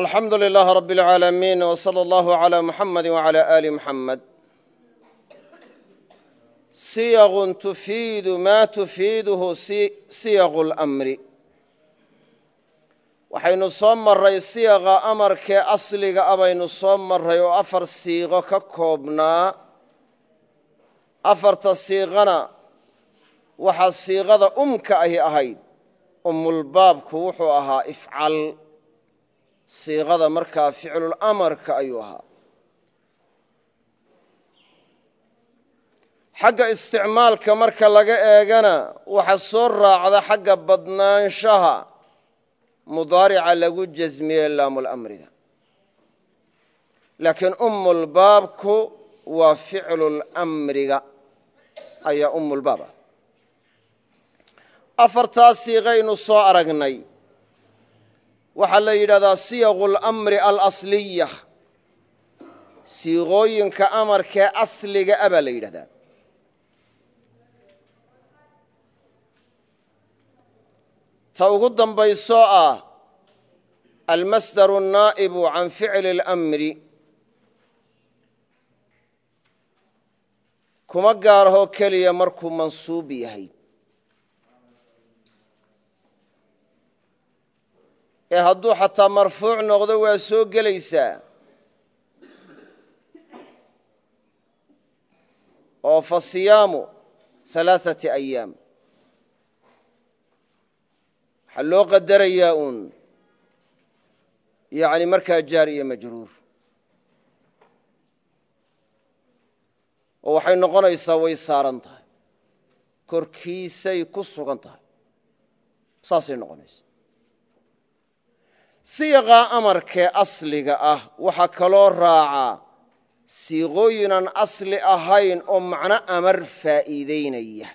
alxamdu lilaah rab اlcaalamiin w slى اllahu عlى muxamadi wعlى ali muxamed siyaqun tufiidu ma tufiiduhu siyaqu اlmri waxaynu soo maray siyaqa amarkee asliga a baynu soo maray oo afar siiqo ka koobnaa afarta siiqana waxaa siiqada umka ahi ahayd umulbaabku wuxuu ahaa ifcal siiqada markaa ficlulamarka ayuu ahaa. Xagga isticmaalka marka laga eegana waxa soo raacda xagga badnaanshaha mudaarica lagu jasmiye laamulamriga laakiin umulbaabku waa ficlulamriga ayaa umulbaab ah. Afartaas siiqaynu soo aragnay waxaa la yidhahdaa siyaqu اlamri alasliya siiqooyinka amarkee asliga a baa la yidhahdaa ta ugu dambaysoo ah almasdaru الnaa'ibu can ficli اlamri kuma gaarahoo keliya markuu mansuub yahay Ee hadduu xataa marfuuc noqdo waa soo gelaysaa. oo fa siyaamu alaaثati ayaam. waxaa loo qadarayaa uun. yani markaa jaar iyo majruur. oo waxay noqonaysaa way saaran tahay. korkiisay ku sugan tahay. saasay noqonaysa siiqaa amarkee asliga ah waxaa kaloo raacaa siiqooyinan asli ahayn oo macno amar faa'iideynaya.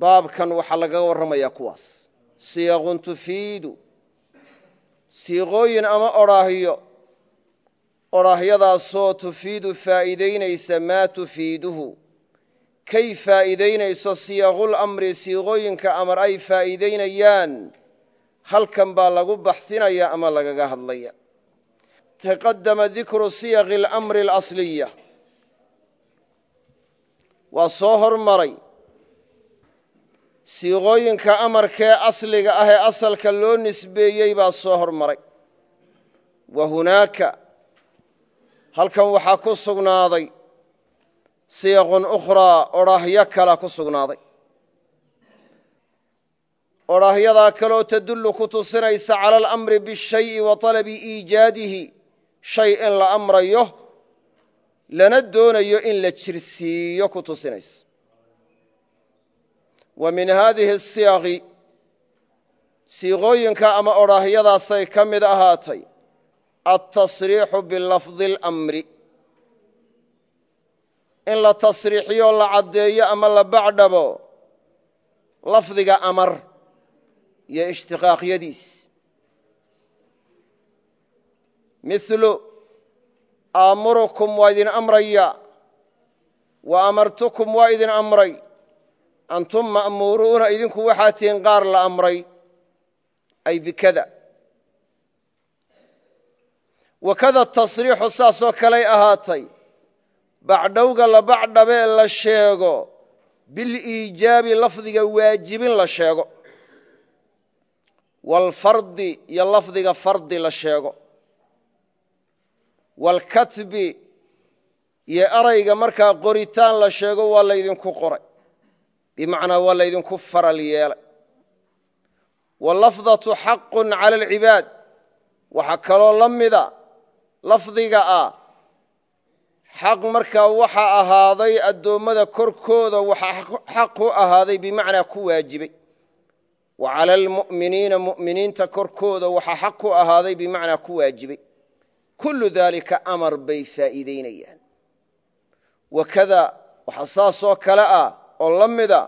Baabkan waxaa lagaga warramayaa kuwaas. Siyaqun tufiidu siiqooyin ama odhaahyo odhaahyadaasoo tufiidu faa'iideynaysa maa tufiiduhu. Kay faa'iideynayso siyaqul-amri siiqooyinka amar ay faa'iideynayaan halkan baa lagu baxsinaya ama lagaga hadlaya. Taqadama dikru siyaqi اlamri اlasliya waa soo hormaray. Siiqooyinka amarkee asliga ah ee asalka loo nisbeeyey baa soo hormaray. Wa hunaaka. Halkan waxaa ku sugnaaday. Siyaqun ukhraa odhaahyo kala ku sugnaaday odhaahyadaa kaloo tadullu ku tusinaysa cala alamri bishayi wa talabi iijaadihi. Shay in la amrayo lana doonayo in la jirsiiyo ku tusinaysa wa min haadihi asiyaqi siiqooyinka ama odhaahyadaasay ka mid ahaatay altasriixu bilafdi اlamri in la tasriixiyo la caddeeyo ama la bacdhabo lafdiga amar iyo ishtiqaaqyadiis. Milu aamurukum waa idin amraya wa amartukum waa idin amray. Antum ma'muuruuna idinku waxaa tihiin qaar la amray. Ay bikada. Wakada tasriixu saasoo kaley ahaatay. Bacdhowga la bacdhabee la sheego. Biliijaabi lafdiga waajibin la sheego waalfardi iyo lafdiga fardi la sheego. Waalkatbi iyo erayga markaa qoritaan la sheego waa laydinku qoray. Bimacnaa waa laydinku faral yeelay. Walafdatu xaqun cala alcibaad waxaa kaloo la mida lafdiga ah xaq markaa waxa ahaaday addoommada korkooda waxaa xaq u ahaaday bimacnaa ku waajibay wa cala almu'miniina mu'miniinta korkooda waxaa xaq ku ahaaday bimacnaa ku waajibay kullu daalika amar bay faa'iideynayaan wakada waxaa saasoo kale ah oo la mida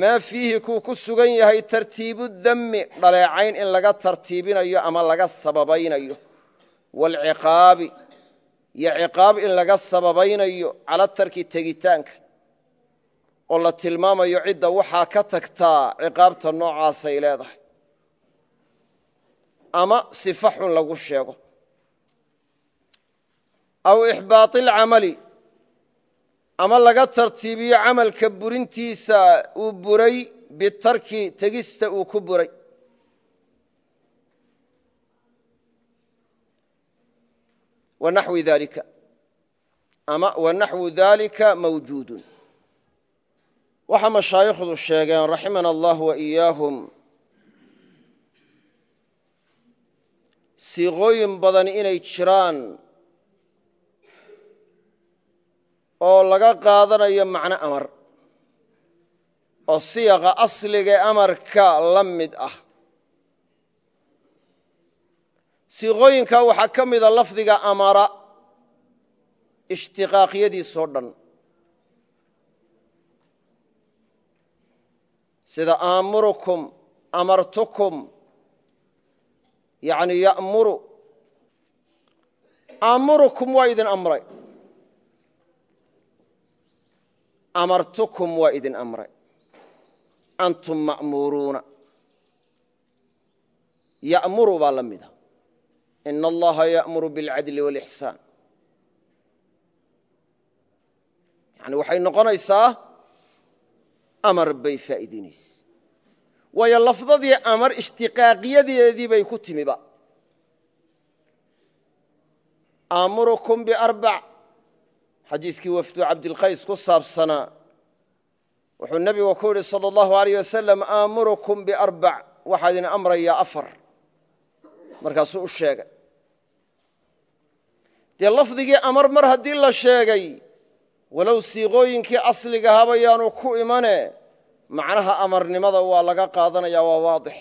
maa fiihi kuu ku sugan yahay tartiibu dammi dhaleecayn in laga tartiibinayo ama laga sababaynayo waalciqaabi iyo ciqaab in laga sababaynayo cala tarki tegitaanka oo la tilmaamayo cidda waxaa ka tagtaa ciqaabta noocaasay leedahay. Ama sifa xun lagu sheego. Aw ixbaati alcamali ama laga tartiibiyo camalka burintiisa uu buray bitarki tegista uu ku buray. Wanaxwi dalika ama wanaxwu dalika mawjuudun waxaa mashaayikhdu sheegeen raximana allah wa iyaahum siiqooyin badan inay jiraan oo laga qaadanayo macno amar oo siyaqa asliga amarka la mid ah. Siiqooyinka waxaa ka mida lafdiga amara ishtiqaaqyadiisoo dhan sida aamurukum amartukum yani ya'muru. Aamurukum waa idin amray. Amartukum waa idin amray. Antum ma'muuruuna ya'muru baa la mida in allaha ya'muru biاlcadli wاlixsaan yani waxay noqonaysaa amar bay faa'iidaynaysa waayo lafdadii amar ishtiqaaqiyadeedii bay ku timiba. Aamurukum biarbac xadiiskii wafdu cabdilqays ku saabsanaa. Wuxuu nebigu ku yidhi salى اllahu aleyh wasalam aamurukum biarbac waxaa idin amrayaa afar. Markaasuu u sheegay. Dee lafdigii amar mar haddii la sheegay walow siiqooyinkii asligahaaba yaanu ku imane macnaha amarnimada waa laga qaadanaya waa waadix.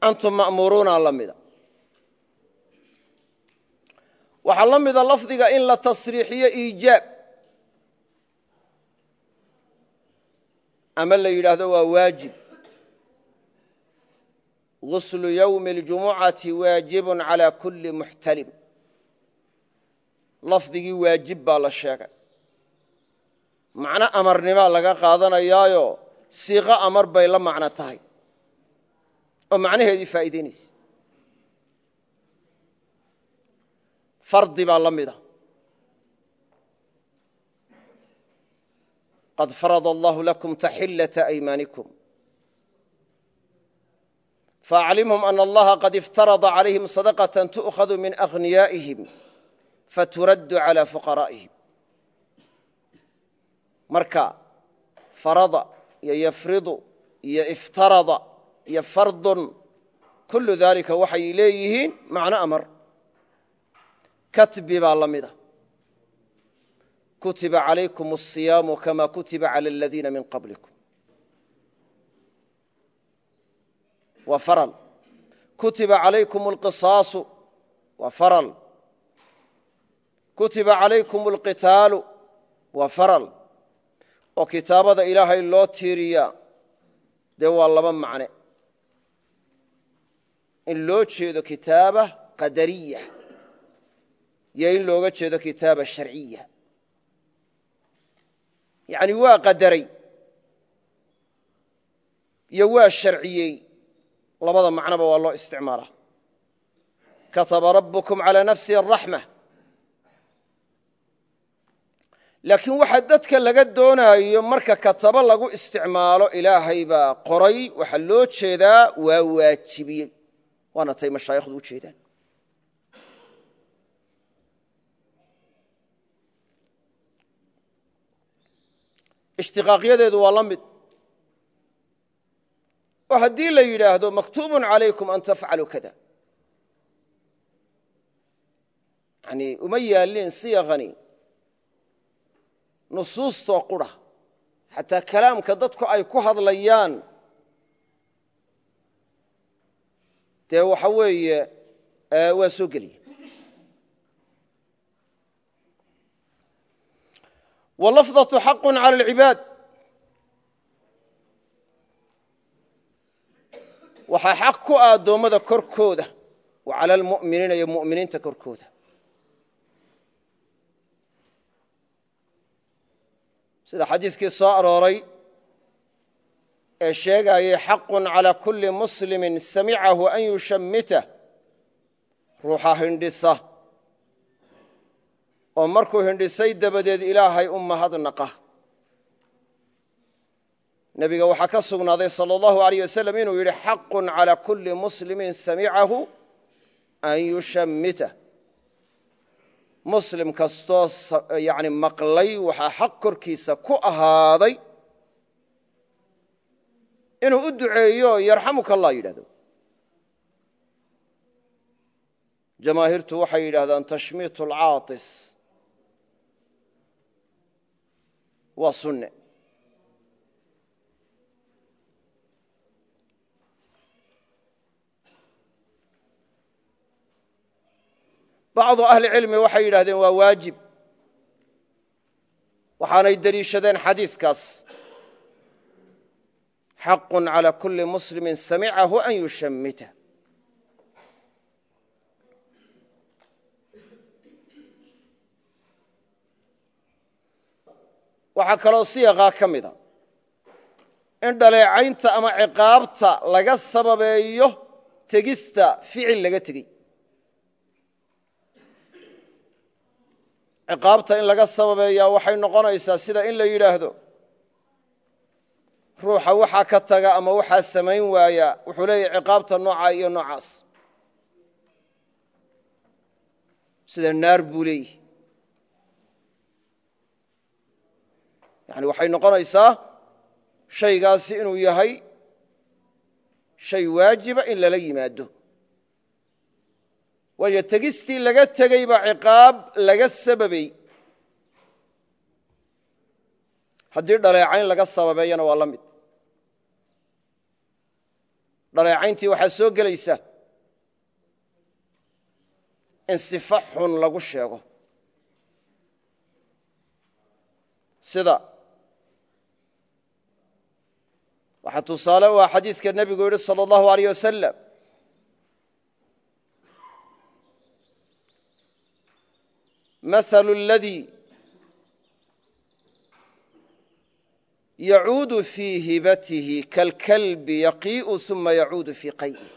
Antum ma'muuruuna la mida. Waxaa la mida lafdiga in la tasriixiyo iijaab. Ama la yidhaahdo waa waajib. Guslu ywmi اljumucati waajibun calى kuli muxtalim lafdigii waajib baa la sheegay. Macno amarnimaa laga qaadanayaayo siiqo amar bay la macno tahay. Oo macnaheedii faa'iidaynaysa fardi baa la mida. Qad farad allahu lakum taxilaةa aymaanikum. Faaclimhum ana allaha qad iftarada calayhim sadaqaة tu'khadu min aghniyaa'ihim faturaddu calى fuqaraa'ihim marka farada iyo yafridu iyo iftarada iyo fardun kullu daalika waxay leeyihiin macno amar katbi baa la mida kutiba calaykum الصiyaamu kama kutiba calى aladiina min qablikum waa faral kutiba calaykum اlqisaasu waa faral kutiba calaykum alqitaalu waa faral oo kitaabada ilaahay loo tiiriyaa dee waa laba macne. In loo jeedo kitaaba qadariya iyo in looga jeedo kitaaba sharciya. Yacni waa qadaray iyo waa sharciyey labada macnoba waa loo isticmaalaa. Kataba rabbukum calaa nafsihi araxma laakiin waxa dadka laga doonaayo marka katabo lagu isticmaalo ilaahay baa qoray waxaa loo jeedaa waa waajibiyey. Waana tay mashaayikhdu u jeedaan. Ishtiqaaqyadeedu waa la mid. Oo haddii la yidhaahdo maktuubun calaykum an tafcaluu kada yani uma yaallin siyaqani nusuustoo qura xataa kalaamka dadku ay ku hadlayaan dee waxa weeye waa soo geliya walafdaةu xaqu calى اlcibaad waxaa xaq ku ah addoommada korkooda wa calى اlmu'miniina iyo mu'miniinta korkooda sida xadiiskii soo arooray ee sheegaayay xaqun calaa kulli muslimin samicahu an yushammitah ruuxa hindhisa. Oo markuu hindhisay dabadeed ilaahay u mahadnaqa. Nebiga waxaa ka sugnaaday sala allahu alayh wasalam inuu yidhi xaqun calaa kulli muslimin samicahu an yushammitah muslim kastoo yani maqlay waxaa xaq korkiisa ku ahaaday inuu u duceeyo yarxamuka allah yidhahdo jamaahiirtu waxay yidhahdaan tashmiit alcaatis waa sunne bacdu ahli cilmi waxay yidhahdeen waa waajib. Waxaanay deliishadeen xadiidkaas xaqu calى kuli muslimi samicahu an yushammita. Waxaa kaloo siyaqaa ka mida in dhaleecaynta ama ciqaabta laga sababeeyo tegista ficil laga tegey ciqaabta in laga sababeeyaa waxay noqonaysaa sida in la yidhaahdo. Ruuxa waxaa ka taga ama waxaa samayn waaya wuxuu leeyahy ciqaabta noocaa iyo noocaas. Sida naar buu leeyihi yani waxay noqonaysaa shaygaasi inuu yahay shay waajiba in lala yimaado waayo tegistii laga tegey baa ciqaab laga sababey haddii dhaleecayn laga sababeeyana waa la mid. Dhaleecayntii waxaa soo gelaysa in sifa xun lagu sheego. Sida waxaa tusaale u ah xadiiska nebigu yidhi salى اllahu aleyh wasalam mahalu اladii yacuudu fii hibatihi kalkalbi yaqii'u uma yacuudu fii qay'ih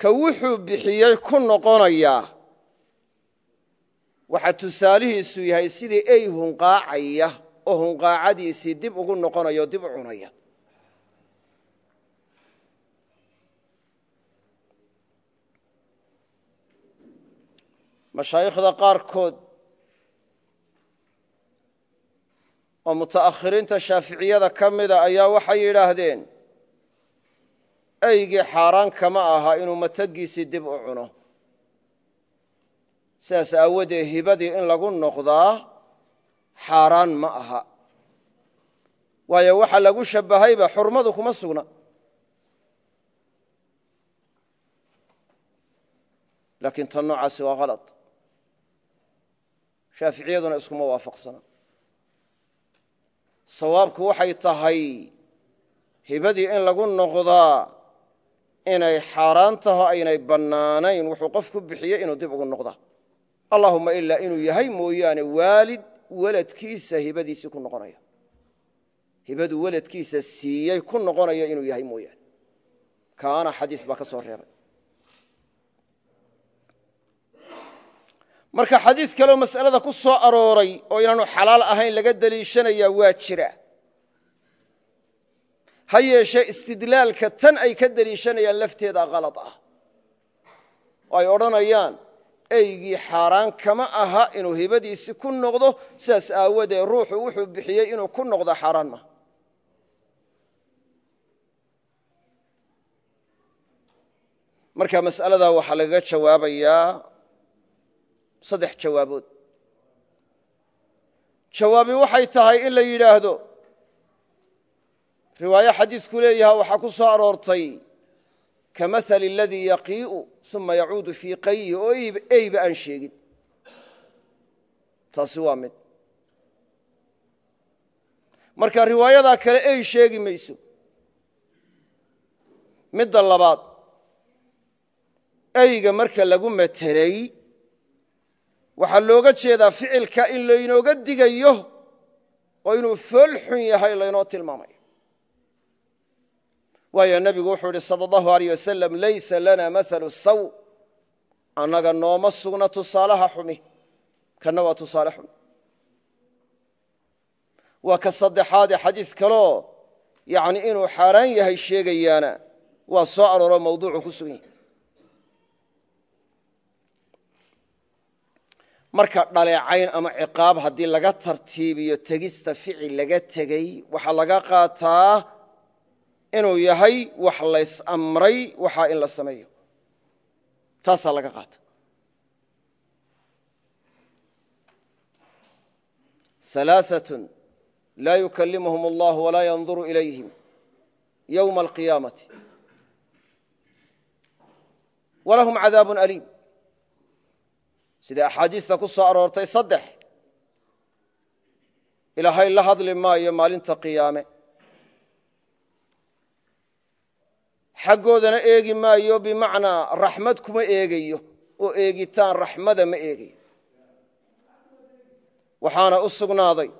ka wuxuu bixiyey ku noqonayaa waxaa tusaalihiisu yahay sidii ey hunqaacaya oo hunqaacadiisii dib ugu noqonaya oo dib u cunaya mashaayikhda qaarkood oo muta'akhiriinta shaaficiyada ka mida ayaa waxay yidhaahdeen eygii xaaraan kama aha inuu matagiisii dib u cuno. Sidaas aawadeed hibadii in lagu noqdaa xaaraan ma aha. Waayo waxa lagu shabbahayba xurmadu kuma sugna. Laakiin tan noocaasi waa halad shaaficiyaduna iskuma waafaqsana. Sawaabku waxay tahay hibadii in lagu noqdaa inay xaaraan taho aynay bannaanayn wuxuu qof ku bixiyey inuu dib ugu noqdaa. Allahuma ilaa inuu yahay mooyaane waalid weladkiisa hibadiisii ku noqonaya. Hibadu weladkiisa siiyey ku noqonaya inuu yahay mooyaane. Kaana xadiis baa ka soo reebay marka xadiis kaleoo mas'alada ku soo arooray oo inaanu xalaal ahayn laga deliishanayaa waa jira. Ha yeeshee istidlaalka tan ay ka deliishanayaan lafteeda kalad ah. Oo ay odhanayaan eygii xaaraan kama aha inuu hibadiisii ku noqdo sidaas aawadeed ruuxu wuxuu bixiyey inuu ku noqdo xaaraan maha marka mas'aladaa waxaa lagaga jawaabayaa saddex jawaabood. Jawaabi waxay tahay in la yidhaahdo riwaayo xadiisku leeyaha waxaa ku soo aroortay kamahali aladii yaqii'u uma yacuudu fii qayhi oo eyba aan sheegin. Taasi waa mid. Marka riwaayadaa kale ey sheegi mayso. Midda labaad eyga marka lagu matelay waxaa looga jeedaa ficilka in laynooga digayo oo inuu fool xun yahay laynoo tilmaamayo waayo nebigu wuxuu idhi sala allahu aleyh wasalam laysa lana mahalu saw. Annaga nooma sugna tusaalaha xumi. Kanna waa tusaale xumi waa ka saddexaadee xadiis kaleo yani inuu xaaraan yahay sheegayaana waa soo arooro mawduucu ku sugan yahay marka dhaleecayn ama ciqaab haddii laga tartiibiyo tegista ficil laga tegey waxaa laga qaataa inuu yahay wax lays amray waxaa in la sameeyo. Taasaa laga qaata. Alaaatun laa yukallimuhum allah walaa yanduru ilayhim yowma alqiyaamati. Walahum cadaabun aliim sida axaadiista ku soo aroortay saddex ilaahay la hadli maayo maalinta qiyaame. Xaggoodana eegi maayo bimacnaa raxmad kuma eegayo oo eegitaan raxmada ma eegayo. Waxaana u sugnaaday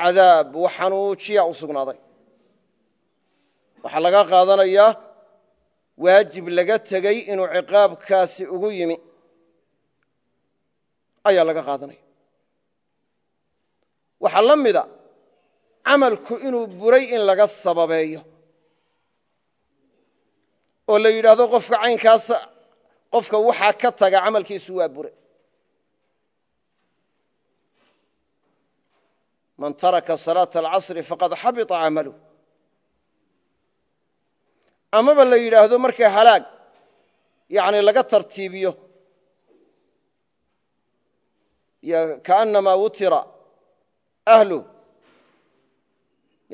cadaab waxanuujiya u sugnaaday. Waxaa laga qaadanayaa waajib laga tegey inuu ciqaabkaasi ugu yimi ayaa laga qaadanaya waxaa la mida camalku inuu buray in laga sababeeyo oo la yidhaahdo qofka caynkaas qofka waxaa ka taga camalkiisu waa bure. Man taraka salaaة alcasri faqad xabita camaluh amaba la yidhaahdo marka halaag yani laga tartiibiyo kaأnamaa wutira ahluh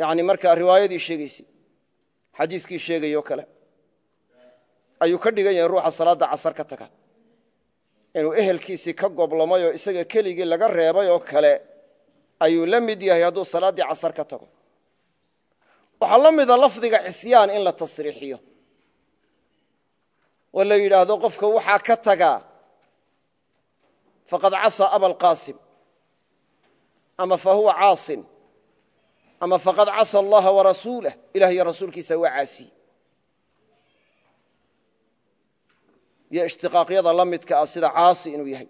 yani markaa riwaayadii sheegaysay xadiiskii sheegayoo kale. Ayuu ka dhigan yahay ruuxa salaadda casar ka taga. Inuu ehelkiisii ka goblamay oo isaga keligii laga reebay oo kale ayuu la mid yahay hadduu salaaddii casar ka tago. Waxaa la mida lafdiga cisyaan in la tasriixiyo. Oo la yidhaahdo qofka waxaa ka tagaa faqad casaa abalqaasim ama fa huwa caasin ama faqad casa allaha warasuulah ilah iyo rasuulkiisa waa caasiye iyo ishtiqaaqyada la ah sida caasi inuu yahay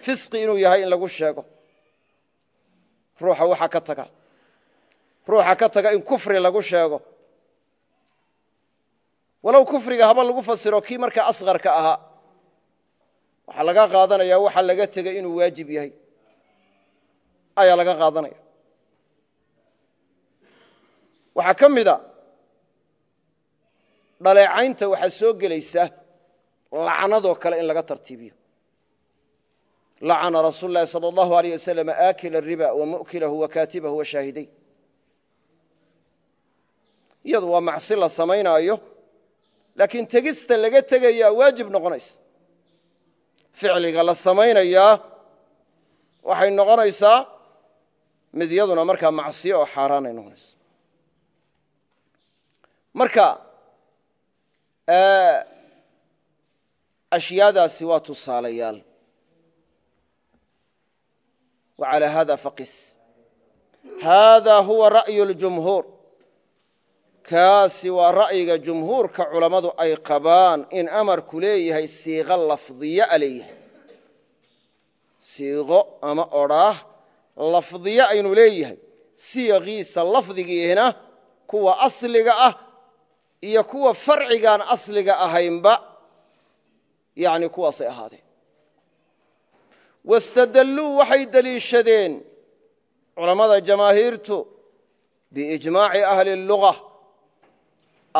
fisqi inuu yahay in lagu sheego. Ruuxa waxaa ka taga ruuxa ka taga in kufri lagu sheego. Walow kufriga haba lagu fasiro kii markaa asqarka ahaa waxaa laga qaadanaya waxa laga tegay inuu waajib yahay ayaa laga qaadanaya waxaa ka mida dhaleecaynta waxaa soo gelaysa lacnadoo kale in laga tartiibiyo lacana rasuul lahi salى اllahu alيyh waslm aakila الriba wamu'kilahu wakaatibahu washaahiday iyadu waa macsi la samaynaayo laakiin tegista laga tegayaa waajib noqonaysa ficliga la samaynayaa waxay noqonaysaa mid yaduna markaa macsiyo oo xaaraan noqonaysa marka ashyaadaasi waa tusaalayaal. Wa calaa haada faqis. Haada huwa ra'yu ljumhuur kaasi waa ra'yiga jumhuurka culammadu ay qabaan in amarku leeyahay siiqo lafdiya a leeyahay siiqo ama odhaah lafdiya aynu leeyahay. Siiqiisa lafdigiihina kuwa asliga ah iyo kuwa farcigaan asliga ahaynba yani kuwaasay ahaadeen wastadalluu waxay deliishadeen culammada jamaahiirtu biijmaaci ahli اluga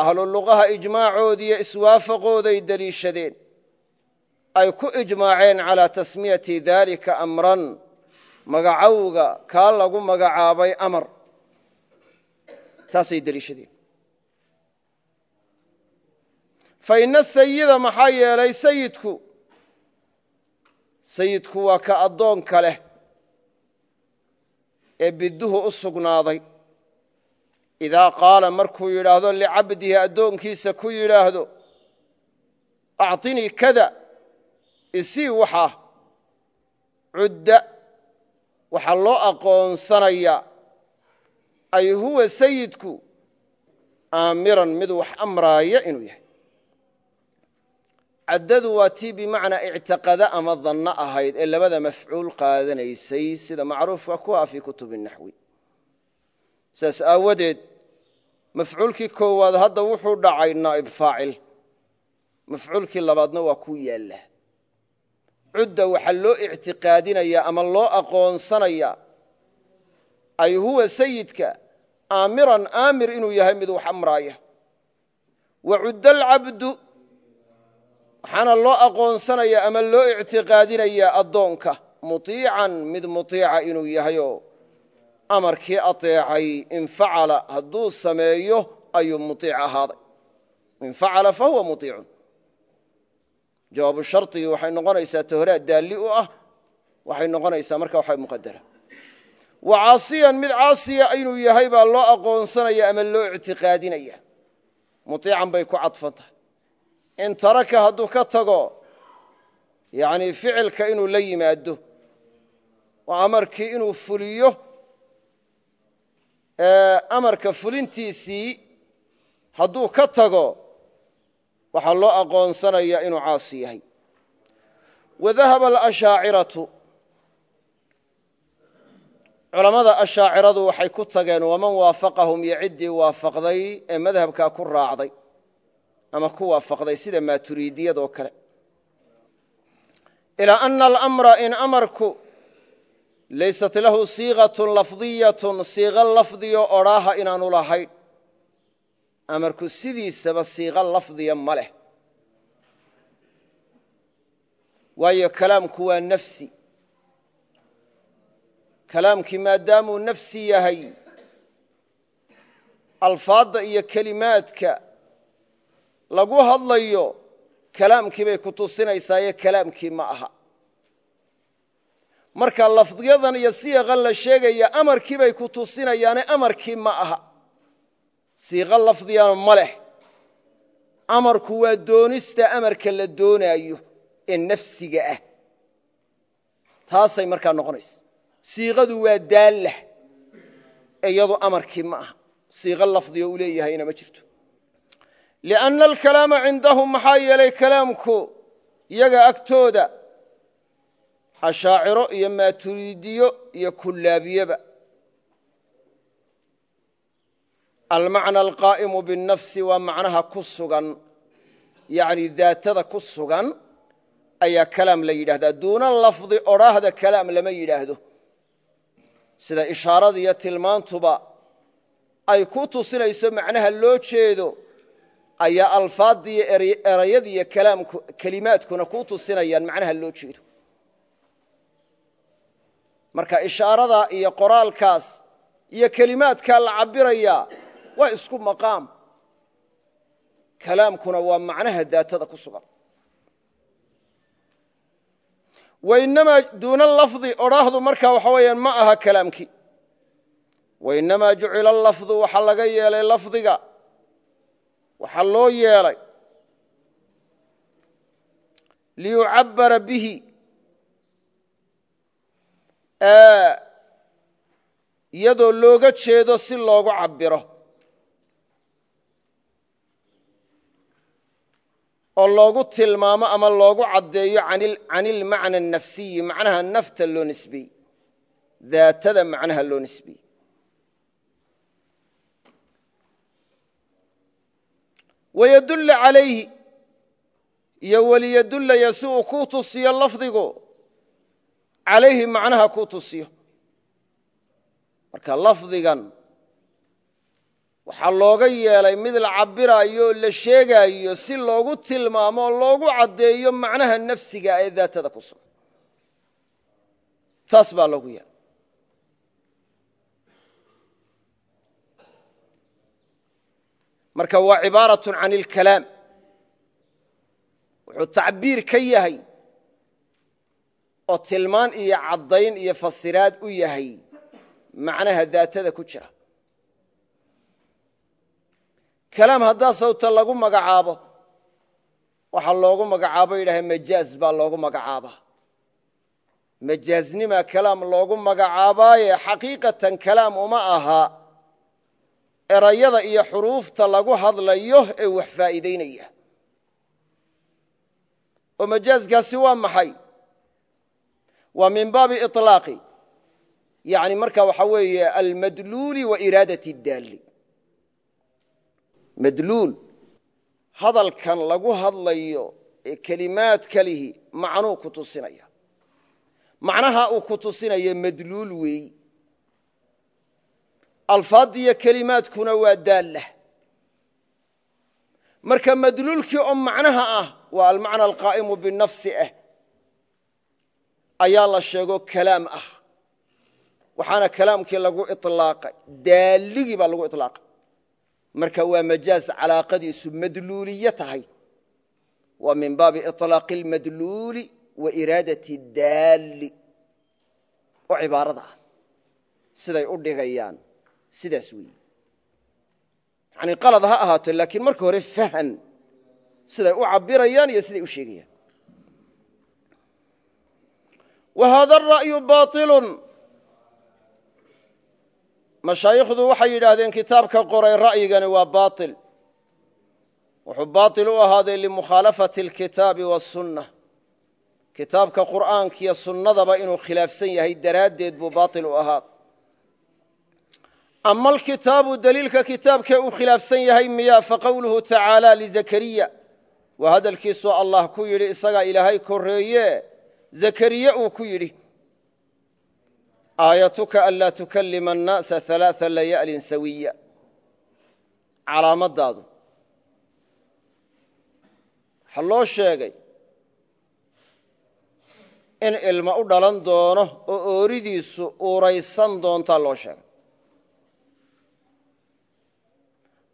ahlu lugaha ijmaacoodiiyo iswaafaqooday deliishadeen. Ay ku ijmaaceen calaa tasmiyati dalika amran magacowga kaa lagu magacaabay amar. Taasay deliishadeen. Fa ina sayida maxaa yeelay sayidku sayidku waa ka addoonka leh ee biduhu u sugnaaday idaa qaala markuu yidhaahdo licabdihi addoonkiisa ku yidhaahdo acطinii kada isii waxaa cudda waxaa loo aqoonsanaya ay huwa sayidku aamiran mid wax amraaya inuu yahay. Caddadu waa tii bimacnaa ictiqada ama danno ahayd ee labada mafcuul qaadanaysay sida macruufka ku ah fii kutubi naxwi saas aawadeed mafcuulkii koowaad hadda wuxuu dhacay naa'ib faacil. Mafcuulkii labaadna waa ku yaalla. Cudda waxaa loo ictiqaadinayaa ama loo aqoonsanayaa ay huwa sayidka aamiran aamir inuu yahay mid wax amraaya. Wa cudda alcabdu waxaana loo aqoonsanayaa ama loo ictiqaadinayaa addoonka. Muطiican mid muطiica inuu yahayoo amarkii aeecay in facala hadduu sameeyo ayuu muiic ahaaday. In facala fahuwa huwa muiicun jawaabu sharigi waxay noqonaysaa tahoraa daalli u ah waxay noqonaysaa marka waxaa muqadara wa caasiyan mid caasiya inuu yahay baa loo aqoonsanaya ama loo ictiqaadinaya. Muiican bay ku cadfan tahay. In taraka hadduu ka tago yani ficilka inuu la yimaado oo amarkii inuu fuliyo amarka fulintiisii hadduu ka tago waxaa loo aqoonsanaya inuu caasi yahay. Wadahaba alashaaciratu. Culammada ashaaciradu waxay ku tageen waman waafaqahum iyo ciddii waafaqday ee madhabkaa ku raacday ama ku waafaqday sida maaturiidiyadoo kale. Ilaa ana alamra in amarku laysat lahu siiqatun lafdiyatun siiqo lafdiyo odhaaha inaanu lahayn. Amarku sidiisaba siiqo lafdiya ma leh. Waayo kalaamku waa nafsi. Kalaamkii maadaamuu nafsi yahay alfaadda iyo kelimaadka lagu hadlayo kalaamkii bay ku tusinaysaayee kalaamkii ma aha marka lafdiyadan iyo siiqan la sheegaya amarkii bay ku tusinayaane amarkii ma aha. Siiqo lafdigana ma leh. Amarku waa doonista amarka la doonaayo ee nafsiga ah. Taasay markaa noqonaysa siiqadu waa daallah iyadu amarkii ma aha. Siiqo lafdiga uu leeyahayna ma jirto. Lianna alkalaama cindahum maxaa yeelay kalaamku iyaga agtooda ashaaciro iyo maaturiidiyo iyo kullaabiyeba almacna alqaa'imu binnafsi waa macnaha ku sugan yani daatada ku sugan ayaa kalaam la yidhahdaa duuna lafdi odhaahda kalaam lama yidhaahdo. Sida ishaarada iyo tilmaantuba ay ku tusinayso macnaha loo jeedo ayaa alfaaddiiyo erayadiiyo kelimaadkuna ku tusinayaan macnaha loo jeedo marka ishaarada iyo qoraalkaas iyo kelimaadkaa la cabirayaa waa isku maqaam. Kalaamkuna waa macnaha daatada ku sugan. Wainamaa duuna lafdi odhaahdu markaa waxa weeyaan ma aha kalaamkii wainamaa jucila lafdu waxaa laga yeelay lafdiga. Waxaa loo yeelay. Liyucabbara bihi iyadoo looga jeedo si loogu cabbiro. Oo loogu tilmaamo ama loogu caddeeyo can ilmacna anafsiyi macnaha nafta loo nisbiyey daatada macnaha loo nisbiyey wayadulla calayhi iyo weliyadullaya si uu kuu tusiyo lafdigu calayhi macnaha kuu tusiyo. Marka lafdigan waxaa looga yeelay mid la cabbiraayo oo la sheegaayo si loogu tilmaamo oo loogu caddeeyo macnaha nafsiga ee daatada ku sugan. Taas baa loogu yeelay. Marka waa cibaaraة can اlkalaam wuxuu tacbiir ka yahay oo tilmaan iyo caddayn iyo fasiraad u yahay. Macnaha daatada ku jira. Kalaam haddaa sawta lagu magacaabo waxaa loogu magacaabo yidhaha majaaz baa loogu magacaabaa. Majaaznima kalaam loogu magacaabaaye xaqiiqatan kalaam uma aha erayada iyo xuruufta lagu hadlayo ee wax faa'iidaynaya. Oo majaazkaasi waa maxay waa min baabi iطlaaqi yani marka waxa weeye almadluuli wa iraadati اdaalli madluul hadalkan lagu hadlayo ee kelimaad kalihi macnuu ku tusinaya. Macnaha uu ku tusinaya madluul weey. Alfaadiyo kelimaadkuna waa daallah marka madluulkii oo macnaha ah waa almacna alqaa'imu binafsi ah ayaa la sheego kalaam ah. Waxaana kalaamkii lagu ilaaqay daaligii baa lagu ilaaqay marka waa majaaz calaaqadiisu madluuliye tahay. Waa min baabi iطlaaqi اlmadluuli wa iraadati daali oo cibaarada ah. siday u dhigayaan. Sidaas weeye. Yani qalad ha ahaato laakiin marka hore fahan. Siday u cabirayaan iyo siday u sheegayaan wahaada ara'yu bailun mashaayikhdu waxay yidhaahdeen kitaabka qoray ra'yigani waa bail wuxuu bail u ahaaday limukhaalafati alkitaabi wasunna kitaabka qur'aankiiyo sunnadaba inuu khilaafsan yahay daraaddeed buu bail u ahaa. Ama alkitaabu daliilka kitaabkee uu khilaafsan yahay miya faqowluhu tacaala lizakariya waa hadalkiisuu allah ku yidhi isagaa ilaahay koreeye zakariye uu ku yidhi aayatuka anlaa tukalima annaasa alaaa layaalin sawiya. Calaamadaadu waxaa loo sheegay in ilmo u dhalan doono oo ooridiisu uuraysan doontaa loo sheegay.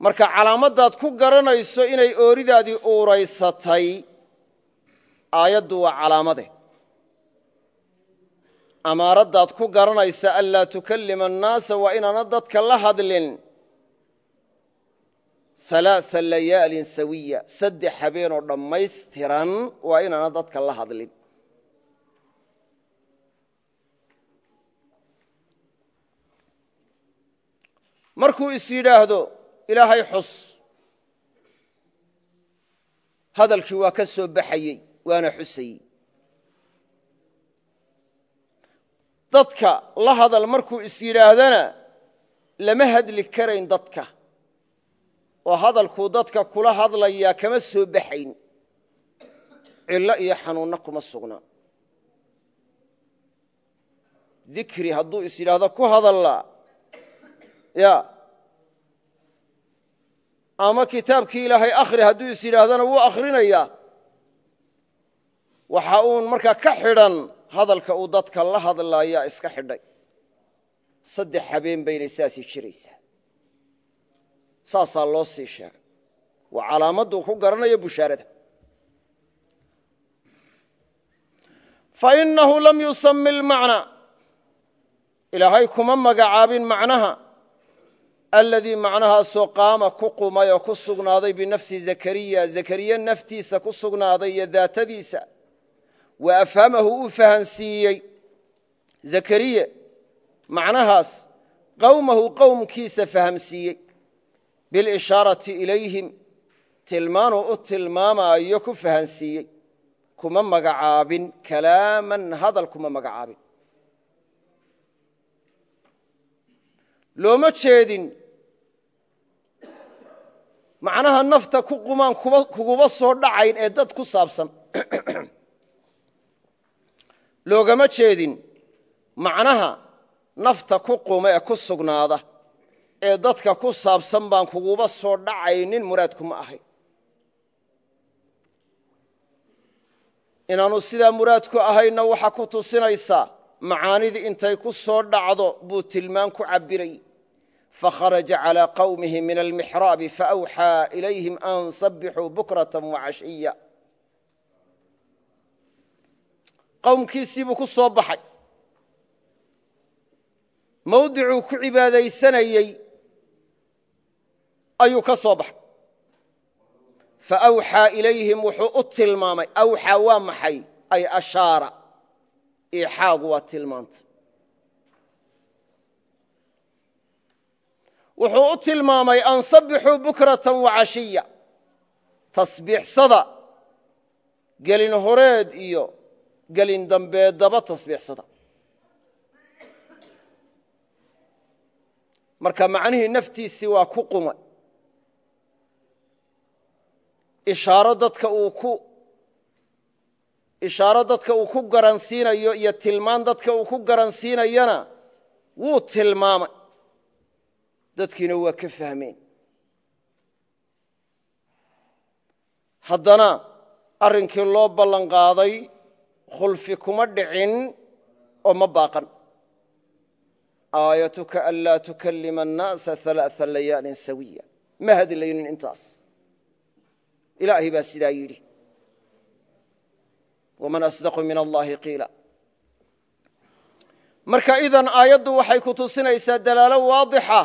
Marka calaamaddaad ku garanayso inay ooridaadii uuraysatay aayaddu waa calaamade amaaraddaad ku garanaysa anlaa tukallima annaasa waa inaana dadka la hadlin. Alaaa layaalin sawiya saddex habeenoo dhammaystiran waa inaana dadka la hadlin. Markuu is yidhaahdo ilaahay xus hadalkii waa ka soo baxayey waana xusayey dadka la hadal markuu is yidhaahdana lama hadli karayn dadka. Oo hadalkuu dadka kula hadlayaa kama soo baxayn. Cillo iyo xanuunna kuma sugna. Dikri hadduu is yidhaahdo ku hadallaa ya ama kitaabkii ilaahay akhri hadduu is yidhaahdana wuu akhrinayaa waxa uun markaa ka xidhan hadalka uu dadka la hadlaayaa iska xidhay. Saddex habeen baynay saasii jiraysaa saasaa loo sii sheegay. Waa calaamadduu ku garanayo bushaarada fainahu lam yusami lmacna ilaahay kuma magacaabin macnaha. Aladii macnahaasoo qaama ku qumay oo ku sugnaaday binafsi zakariya. Zakariya naftiisa ku sugnaaday iyo daatadiisa wa afhamahu uu fahansiiyey zakariye macnahaas qowmahu qowmkiisa fahamsiiyey. Bilishaarati ilayhim tilmaanuu u tilmaamaayo ku fahansiiyey. Kuma magacaabin kalaaman hadal kuma magacaabin. Looma jeedin. Macnaha nafta ku qumaan kuguba soo dhacayn ee dad ku saabsan loogama jeedin macnaha nafta ku quma ee ku sugnaada ee dadka ku saabsan baan kuguba soo dhacaynin muraadkuma ahayn inaanu sidaa muraadku ahayna waxaa ku tusinaysaa macaanidii intay ku soo dhacdo buu tilmaan ku cabbiray. Fakharaja calىa qowmihi min almixraabi faawxaa ilayhim an sabixuu bukrata wacashiya qowmkiisiibuu ku soo baxay. Mawdicuu ku cibaadaysanayey ayuu ka soo baxay. Faawxaa ilayhim wuxuu u tilmaamay awxaa waa maxay? Ay ashaara iixaagu waa tilmaanta. Wuxuu u tilmaamay an sabixuu bukratan wacashiya tasbiixsada gelin horeed iyo gelin dambeedaba tasbiixsada. Marka macnihii naftiisii waa ku quma ishaaro dadka uu ku ishaaro dadka uu ku garansiinayo iyo tilmaan dadka uu ku garansiinayana wuu tilmaamay. Dadkiina waa ka fahmeen. Haddana arrinkii loo ballan khulfi kuma dhicin oo ma baaqan. Aayatuka an laa tukalima annaasa alaaa layaalin sawiya ma hadlaynin intaas. Ilaahay baa sidaa yidhi. Waman asdaqu min allahi qiila. Marka idan aayaddu waxay ku tusinaysaa dalaalo waadixa.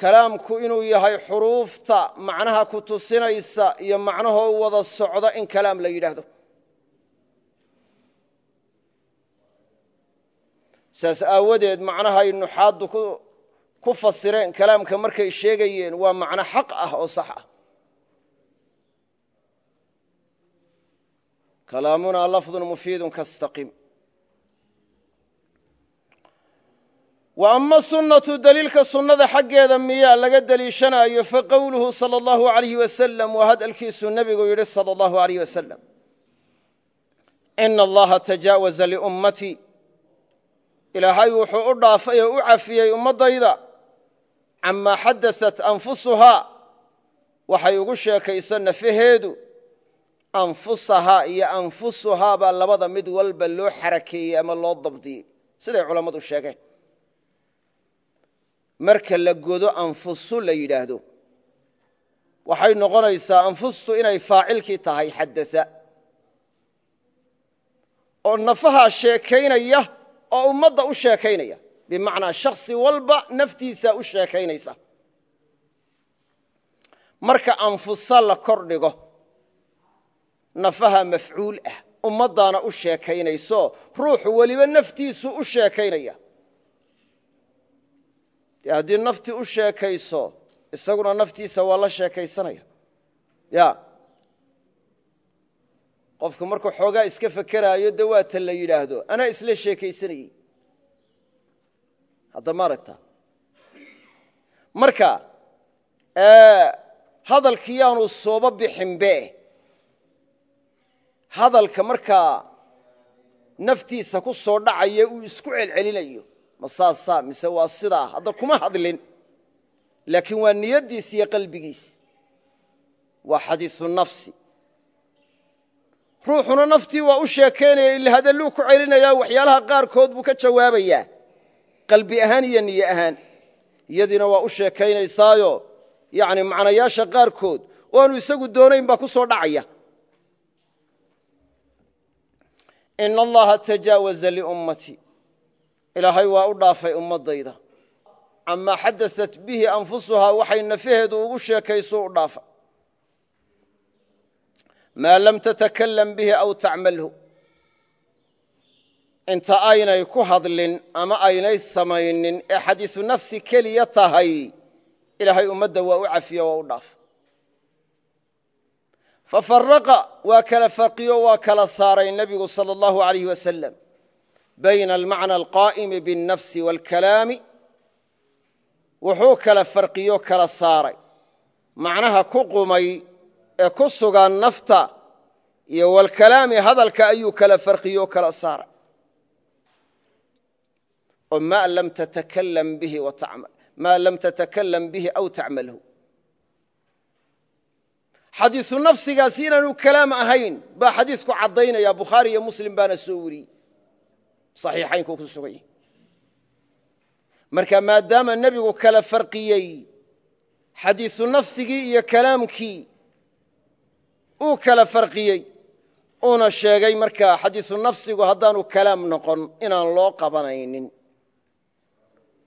Kalaamku inuu yahay xuruufta macnaha ku tusinaysa iyo macnahoo wada socda in kalaam la yidhaahdo saas aawadeed macnahay nuxaaddu ku fasireen kalaamka markay sheegayeen waa macno xaq ah oo sax ah. Kalaamunaa lafdu mufiidu kastaqiim wa ama daliilka sunnada xaggeeda miyaa laga deliishanaayo faqowluhu sala allahu alayh wasalam waa hadalkiisuu nebigu yidhi sala allahu alayh wasalam ina allaha tajaawaza liummatii ilaahay wuxuu u dhaafay oo u cafiyey ummaddayda. Camaa xadasat anfusuhaa waxay ugu sheekayso nafaheedu anfusahaa iyo anfusuhaa baa labada mid walba loo xarakeeyey ama loo dabdiyey siday culammadu sheegeen. Marka la godo anfusu la yidhaahdo. Waxay noqonaysaa anfustu inay faacilkii tahay xadasa oo nafahaa sheekaynaya oo ummadda u sheekaynaya. Bimacnaa shakhsi walba naftiisa u sheekaynaysa. Marka anfusa la kor dhigo nafaha mafcuul ah ummaddaana u sheekaynayso ruuxu weliba naftiisu u sheekaynaya. Dee haddii naftii u sheekayso isaguna naftiisa waa la sheekaysanaya. Ya qofku markuu xoogaa iska fekeraayo de waata la yidhaahdo. Anaa isla sheekaysanayey hadda ma aragta. Marka hadalkii yaanu sooba bixinbe hadalka markaa naftiisa ku soo dhacaya uu isku celcelinayo. Ma saasaa mise waa sidaa. Hadda kuma hadlin. Laakiin waa niyaddiis iyo qalbigiis. Waa xadiisu nafsi ruuxuna naftii waa u sheekaynaya ila hadalluu ku celinayaa waxyaalaha qaarkood buu ka jawaabayaa. Qalbi ahaan iyo niye ahaan iyadiina waa u sheekaynaysaayo yani macnayaasha qaarkood oo aanu isagu doonayn baa ku soo dhacaya. Ina allaha tajaawaza liummatii ilaahay waa u dhaafay ummaddayda. Camaa xadasat bihi anfusuhaa waxay nafaheedu ugu sheekayso u dhaafa maa lam tatakalam bihi aw tacmalhu. Inta aynay ku hadlin ama aynay samaynin ee xadiisu nafsi keliya tahay ilaahay ummadda waa u cafiyo waa u dhaaf. Fafaraqa waa kala farqiyo waa kala saaray nebigu sala allahu alayh wasalam bayna almacna alqaa'imi biاnnafsi waalkalaami wuxuu kala farqiyo kala saaray. Macnaha ku qumay ee ku sugan nafta iyo walkalaami hadalka ayuu kala farqiyo kala saaray oo maa lam tatakalam bihi aw tacmalhu xadiisu nafsigaasi inaanu kalaam ahayn baa xadiisku caddaynaya bukhaari iyo muslim baana soo wariyey. Saxiixaynku ku sugan marka maadaama nebigu kala farqiyey xadiisu nafsigii iyo kalaamkii uu kala farqiyey uuna sheegay markaa xadiisu nafsigu haddaanu kalaam noqon inaan loo qabanaynin.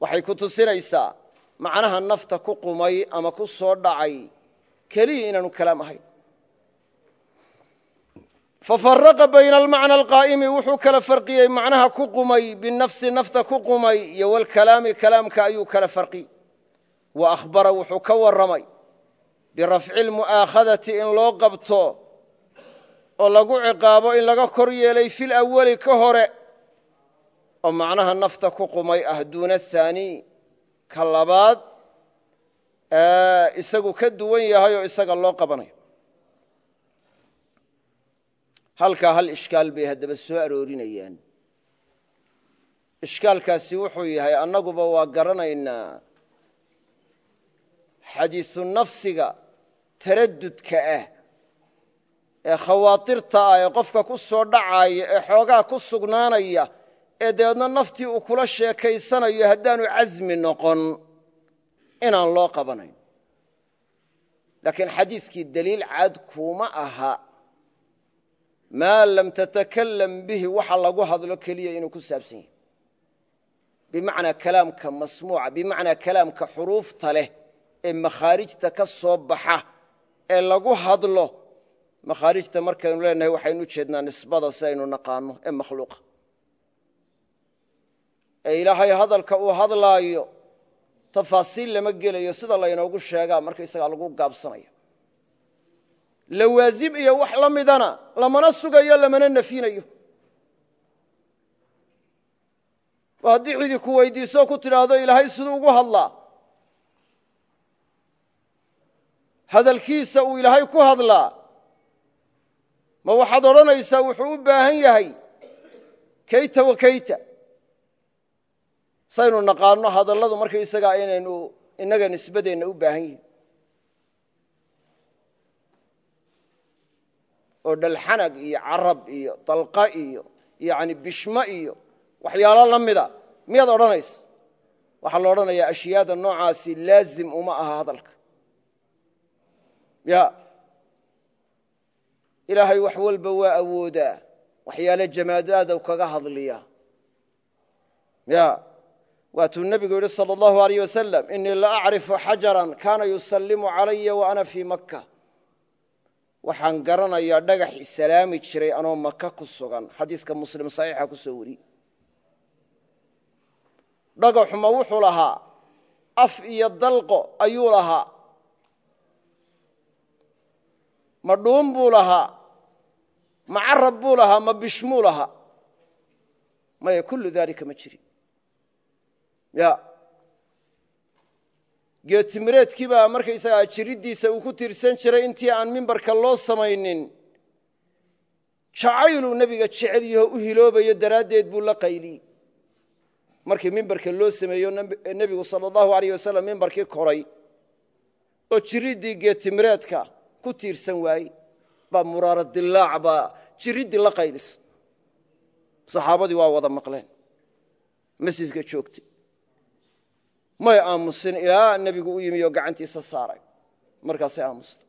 Waxay ku tusinaysaa macnaha nafta ku qumay ama ku soo dhacay keliya inaanu kalaam ahayn. Fafaraqa bayna almacna alqaa'imi wuxuu kala farqiyey macnaha ku qumay binafsi nafta ku qumay iyo walkalaami kalaamka ayuu kala farqiyey. Wa akhbara wuxuu ka warramay birafci lmu'aakhadati in loo qabto oo lagu ciqaabo in laga kor yeelay fil awali ka hore oo macnaha nafta ku qumay ah duuna ahaani ka labaad isagu ka duwan yahay oo isaga loo qabanayo. Halkaa hal ishkaal bay haddaba soo aroorinayaan. Ishkaalkaasi wuxuu yahay annaguba waa garanaynaa xadiisu nafsiga taradudka ah ee khawaatirta ah ee qofka ku soo dhacaya ee xoogaa ku sugnaanaya ee dabeedna naftii uu kula sheekaysanayo haddaanu casmi noqon inaan loo qabanayn. Laakiin xadiiskii daliil cad kuuma aha maa lam tatakalam bihi waxa lagu hadlo keliya inuu ku saabsan yahay. Bimacnaa kalaamka masmuuca bimacnaa kalaamka xuruufta leh ee makhaarijta ka soo baxa ee lagu hadlo makhaarijta markaynu leenahay waxaynu ujeednaa nisbada si aynu naqaano ee makhluuqa. Ee ilaahay hadalka uu hadlaayo tafaasiil lama gelayo sida laynoogu sheegaa markaysagaa lagu gaabsanaya. Lawaasim iyo wax la midana lamana sugayo lamana nafyinayo oo haddii cidi ku weydiiso ku tidhaahdo ilaahay siduu ugu hadlaa hadalkiisa uu ilaahay ku hadlaa ma waxaad odhanaysaa wuxuu u baahan yahay kayta wa kayta. Saynu naqaano hadalladu markaysagaa inaynu innaga nisbadeenna u baahan yihiin oo dhalxanag iyo carab iyo dalqa iyo yani bishmo iyo waxyaalo la mida miyaad odhanaysa waxaa la odhanayaa ashyaada noocaasi laazim uma aha hadalka ya. Ilaahay wax walba waa awoodaa. Waxyaale jamaadaada kaga hadliya. Ya. Waatuu nebigu yidhi salى اllahu alayh wasalam inii la acrifu xajaran kaana yusallimu calaya wa ana fii makka. Waxaan garanayaa dhagax isalaami jiray anoo maka ku sugan. Xadiiska muslim saxiixa ku soo wari dhagaxuma wuxuu lahaa af iyo dalqo ayuu lahaa ma dhuun buu lahaa ma carab buu lahaa ma bishmuu lahaa. Maya kullu daalika ma jirin ya. Geetimireedkii baa markaysagaa jiriddiisa uu ku tiirsan jiray intii aan mimbarka loo samaynin. Jacayluu nebiga jecel yaho u hiloobayo daraaddeed buu la qayliyey markii mimbarka loo sameeyo nebigu sala allahu alayh wasalam mimbarkii koray. Oo jiriddii geetimireedka ku tiirsan waayey baa muraara dilaac baa jiriddii la qaylisa saxaabadii waa wada maqleen. Masjidka joogtay. May aamusin ilaa nebigu u yimi oo gacantiisa saaray. Markaasay aamusta.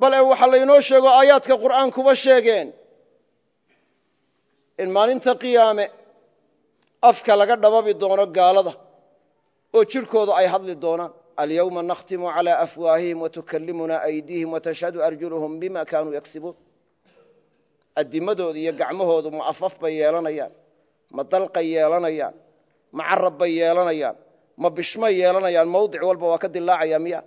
Bale waxaa laynoo sheego aayaadka qur'aankuba sheegeen in maalinta qiyaame afka laga dhababi doono gaalada oo jirkoodu ay hadli doonaan alyawma nakhtimu calى afwaahihim watukallimuna aydiihim watashhadu arjuluhum bima kaanuu yagsibuun addimadooda iyo gacmahoodu ma afaf bay yeelanayaan ma dalqay yeelanayaan ma carab bay yeelanayaan ma bishmay yeelanayaan mawdic walba waa ka dilaacaya miya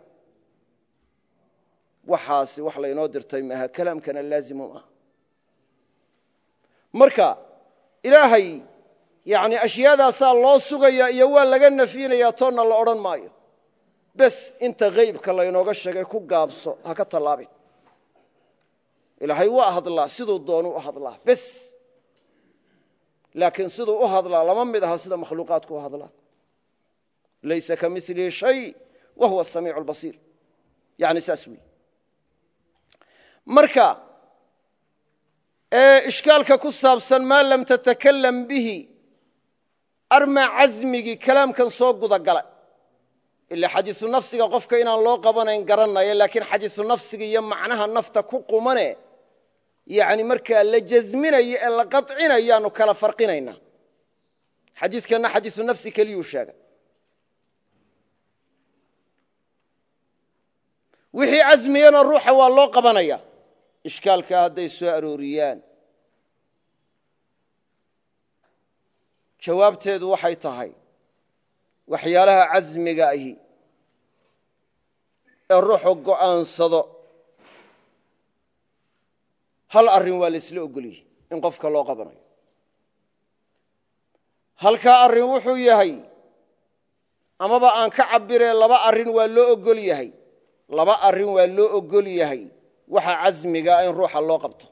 waxaasi wax laynoo dirtay maaha kalaamkana laazimu maaha marka ilaahay yani ashyaadaasaa loo sugaya iyo waa laga nafyinaya toonna la odhan maayo bes inta haybka laynooga sheegay ku gaabso ha ka tallaabin ilaahay waa hadlaa siduu doonu u hadlaa bes. Laakiin siduu u hadlaa lama mid aha sida makhluuqaadku u hadlaa. Laysa ka milihi shay wa huwa asamiicu albasiir yani saas wey marka ishkaalka ku saabsan maa lam tatakalam bihi armaa casmigii kalaamkan soo gudagala ila xadiisu nafsiga qofka inaan loo qabanayn garanayo laakiin xadiisu nafsiga iyo macnaha nafta ku qumane yani markaa la jasminayo ee la qaطcinayaanu kala farqinaynaa xadiikanna xadiisu nafsi keliyuu sheegay. Wixii casmiyana ruuxa waa loo qabanaya. Ishkaalkaa hadday soo arooriyaan. Jawaabteedu waxay tahay waxyaalaha casmiga ahi ee ruuxu go'aansado. Hal arrin waa la isla ogolyihi in qofka loo qabanayo. Halkaa arrin wuxuu yahay amaba aan ka cabiree laba arrin waa loo ogol yahay laba arrin waa loo ogol yahay waxa casmigaa in ruuxa loo qabto.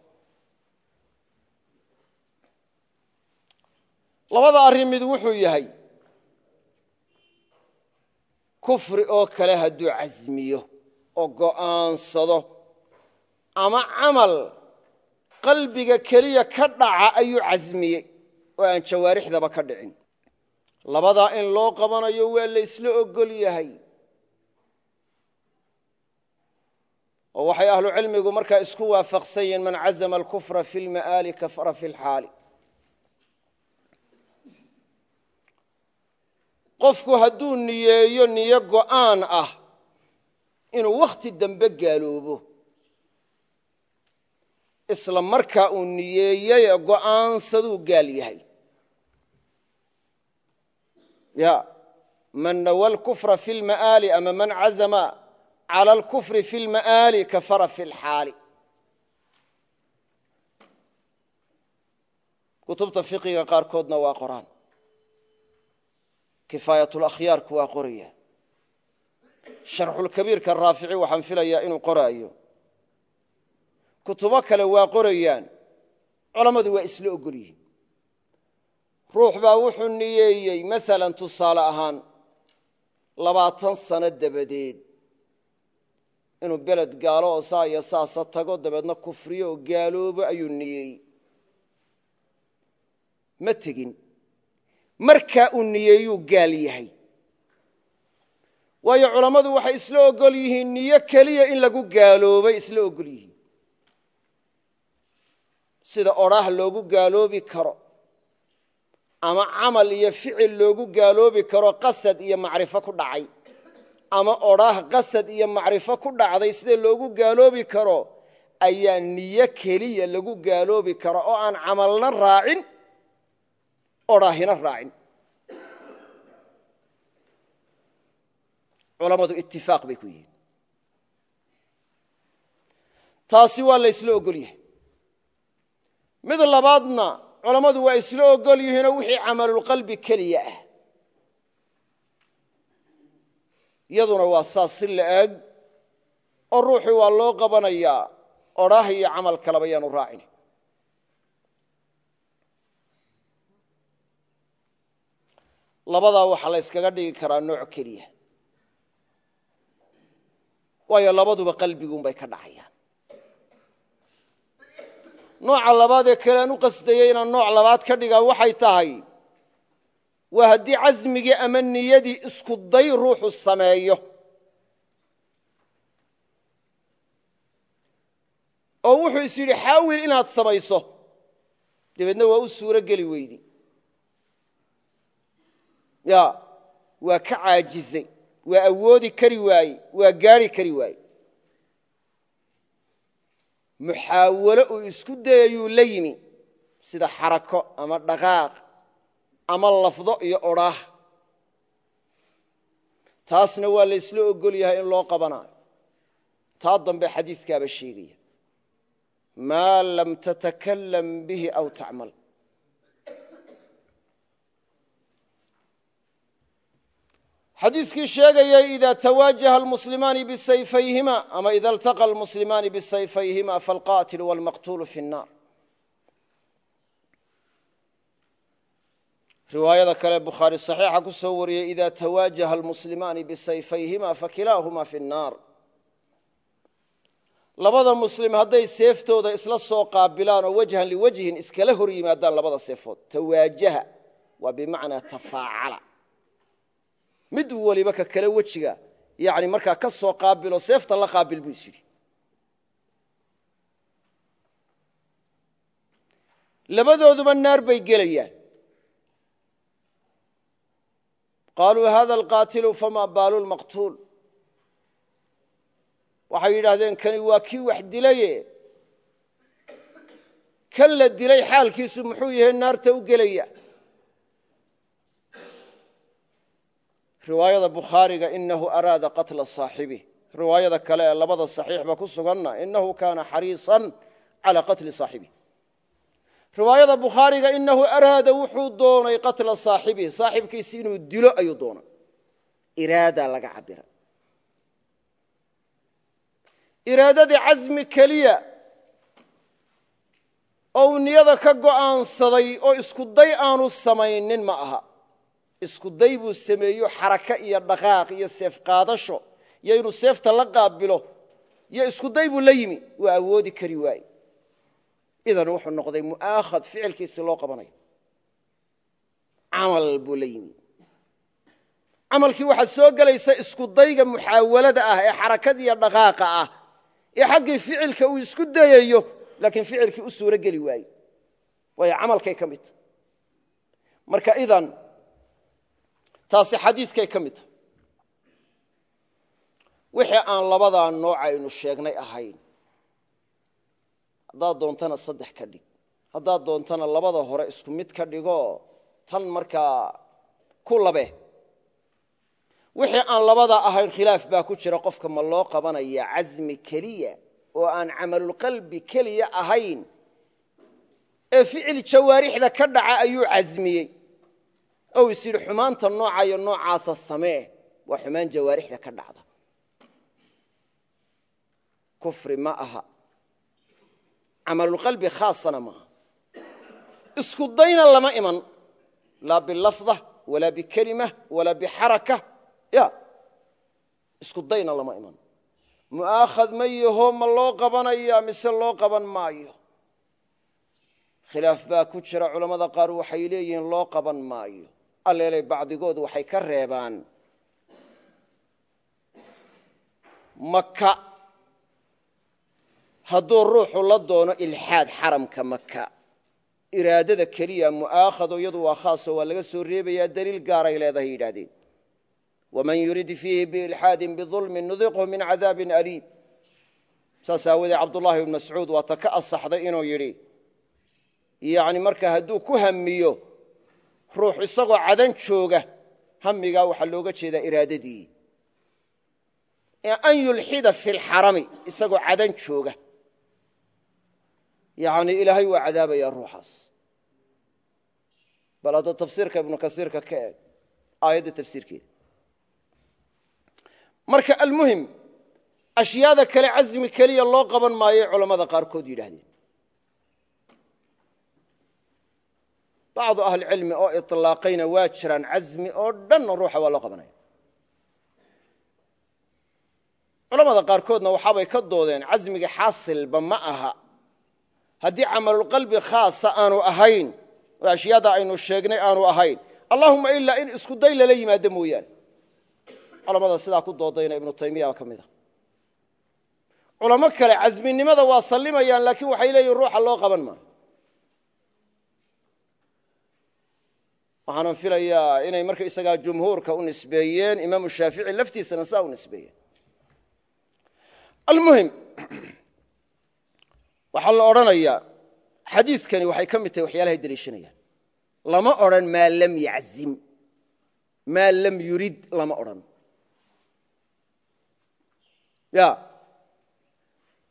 Labada arrin mid wuxuu yahay kufri oo kale hadduu casmiyo oo go'aansado ama camal qalbiga keliya ka dhaca ayuu casmiyey oo aan jawaarixdaba ka dhicin. Labadaa in loo qabanayo waa la ysla ogol yahay. Oo waxay ahlu cilmigu markaa isku waafaqsan yihiin man cazama alkufra fi lma'aali kafara fi lxaali qofku hadduu niyeeyo niyo go'aan ah inuu wakhti dambe gaaloobo. Isla markaa uu niyeeyey go'aansaduu gaal yahay. Ya man nawa alkufra fi lma'aali ama man cazama cala alkufri fi lma'aali kafara fi lxaali kutubta fiqiga qaarkoodna waa qoraan kifaayatulakhyaarku waa qoraya. Sharxulkabiirka raafici waxaan filayaa inuu qoraayo. Kutubo kale waa qorayaan. Culammadu waa isla ogol yihiin. Ruux baa wuxuu niyeeyey masalan tusaale ahaan labaatan sano dabadeed. Inuu beled gaalo oo saa iyo saasa tago dabeedna kufriyo oo gaaloobo ayuu niyeeyey ma tegin markaa uu niyeeyuu gaal yahay. Waayo culammadu waxay isla ogol yihiin niyo keliya in lagu gaaloobay isla ogol yihiin. Sida odhaah loogu gaaloobi karo ama camal iyo ficil loogu gaaloobi karo qasad iyo macrifo ku dhacay ama odhaah qasad iyo macrifo ku dhacday sida loogu gaaloobi karo ayaa niyo keliya lagu gaaloobi karo oo aan camalna raacin odhaahina raacin. Culammadu itifaaq bay ku yihiin. Taasi waa la ysla ogol yahay. Mid labaadna culammadu waa isla ogol yihiinoo wixii camalulqalbi keliya ah. Iyaduna waa saas si la eg oo ruuxii waa loo qabanayaa odhaah iyo camal kaleba yaanu raacin labadaa waxaa la yskaga dhigi karaa nooc keliya. Waayo labaduba qalbiguunbay ka dhacayaan. Nooca labaad ee kale aan u qasdayey inaan nooc labaad ka dhigaa waxay tahay waa haddii casmigii ama niyadii isku day ruuxu sameeyo. Oo wuxuu is yidhi xaawil inaad samayso. Dabeedna waa u suuro geli weydi ya waa ka caajizay waa awoodi kari waaye waa gaari kari waaye muxaawalo uu isku dayayuu la yimi sida xarako ama dhaqaaq ama lafdo iyo odhaah taasna waa la ysla ogol yahay in loo qabanayo. Taa dambe xadiiskaaba sheegaya maa lam tatakalam bihi aw tacmal xadiiskii sheegayay ida twaajaha almuslimaani bisayfayhima ama ida altaqa almuslimaani bisayfayhima falqaatilu walmaqtuulu fi الnar riwaayada kale bukhaari صaxiixa ku soo wariyey ida twaajaha almuslimaani bisayfayhima fakilaahuma fi الnar labada muslim hadday seeftooda isla soo qaabilaan oo wajhan liwajhin iskala hor yimaadaan labada seefood tawaajaha waa bimacnaa tafaacala mid waliba ka kale wejiga yani markaa ka soo qaabilo seefta la qaabil buu is yidhi. Labadooduba naar bay gelayaan. Qaaluu hada alqaatilu fama baalu lmaqtuul waxay yidhaahdeen kani waa kii wax dilaye. Kan la dilay xaalkiisu muxuu yahay naarta u gelaya riwaayada bukhaariga inahu araada qatla saaxibih riwaayada kale ee labada saxiixba ku suganna inahu kaana xariisan calaa qatli saaxibih riwaayada bukhaariga inahu araada wuxuu doonay qatla saaxibih saaxibkiisi inuu dilo ayuu doonay. Iraada laga cabira iraadadii casmi keliya oo uu niyada ka go'aansaday oo isku day aanu samaynin ma aha isku day buu sameeyo xaraka iyo dhaqaaq iyo seef qaadasho iyo inuu seefta la qaabilo iyo isku day buu la yimi waa awoodi kari waaye. Idan wuxuu noqday mu'aakhad ficilkiisi loo qabanayo. Camal buu la yimi. Camalkii waxaa soo gelaysa isku dayga muxaawalada ah ee xarakada iyo dhaqaaqa ah ee xaggii ficilka uu isku dayayo laakiin ficilkii u suuro geli waayo camalkay ka mid. Marka idan taasi xadiiskay ka mid tahay. Wixii aan labadaa nooc aynu sheegnay ahayn haddaad doontana saddex ka dhig haddaad doontana labada hore isku mid ka dhigo tan markaa ku labe. Wixii aan labadaa ahayn khilaaf baa ku jira qofka ma loo qabanaya casmi keliya oo aan camalulqalbi keliya ahayn. Ee ficil jawaarixda ka dhaca ayuu casmiyey ou is yidhi xumaanta nooca iyo noocaasa samee. Waa xumaan jawaarixda ka dhacda. Kufri ma aha. Camalulqalbi khaasana maaha isku dayna lama iman. Laa bilafda walaa bikelima walaa bixaraka. Ya. Isku dayna lama iman. Mu'aakhad ma yaho ma loo qabanaya mise loo qaban maayo. Khilaaf baa ku jira culammada qaar waxay leeyihiin loo qaban maayo alleelay bacdigood waxay ka reebaan maka hadduu ruuxu la doono ilxaad xaramka maka iraadada keliya mu'aakhado iyadu waa khaaso waa laga soo reebayaa daliil gaaray leedahay yidhaahdeen. Waman yurid fiihi biilxaadin biظulmin nudiqhu min cadaabin aliim. Saas aawadee cabdullaahi ibn mascuud waa ta ka asaxday inuu yidhi yani marka hadduu ku hamiyo ruux isagoo cadan jooga hamigaa waxaa looga jeedaa iraadadii. An yulxida fi lxarami isagoo cadan jooga. Yani ilaahay waa cadaabaya ruuxaas. Bal hadda tafsiirka ibnu kasiirka ka eeg aayadda tafsiirkeeda. Marka almuhim ashyaada kale casmi keliya loo qaban maayoy culammada qaarkood yidhaahdeen bacdu ahlicilmi oo ilaaqayna waa jiraan casmi oo dhanna ruuxa waa loo qabanaya. Culamada qaarkoodna waxaabay ka doodeen casmiga xaasilba ma aha. Haddii camalulqalbi khaasa aanu ahayn oo ashyaada aynu sheegnay aanu ahayn allahuma ilaa in isku day lala yimaado mooyaane. Culamada sidaa ku doodayna ibnu taymiya ka mid a. Culamo kale casminimada waa sallimayaan laakiin waxay leeyihiin ruuxa waxaanan filayaa inay markaysagaa jumhuurka u nisbeeyeen imaamu shaafici laftiisana saa u nisbeeyeen. Almuhim waxaa la odhanayaa xadiiskani waxay ka mid tahay waxyaalahay deliishanayaan lama odhan maa lam yaczim. Maa lam yurid lama odhan. Ya.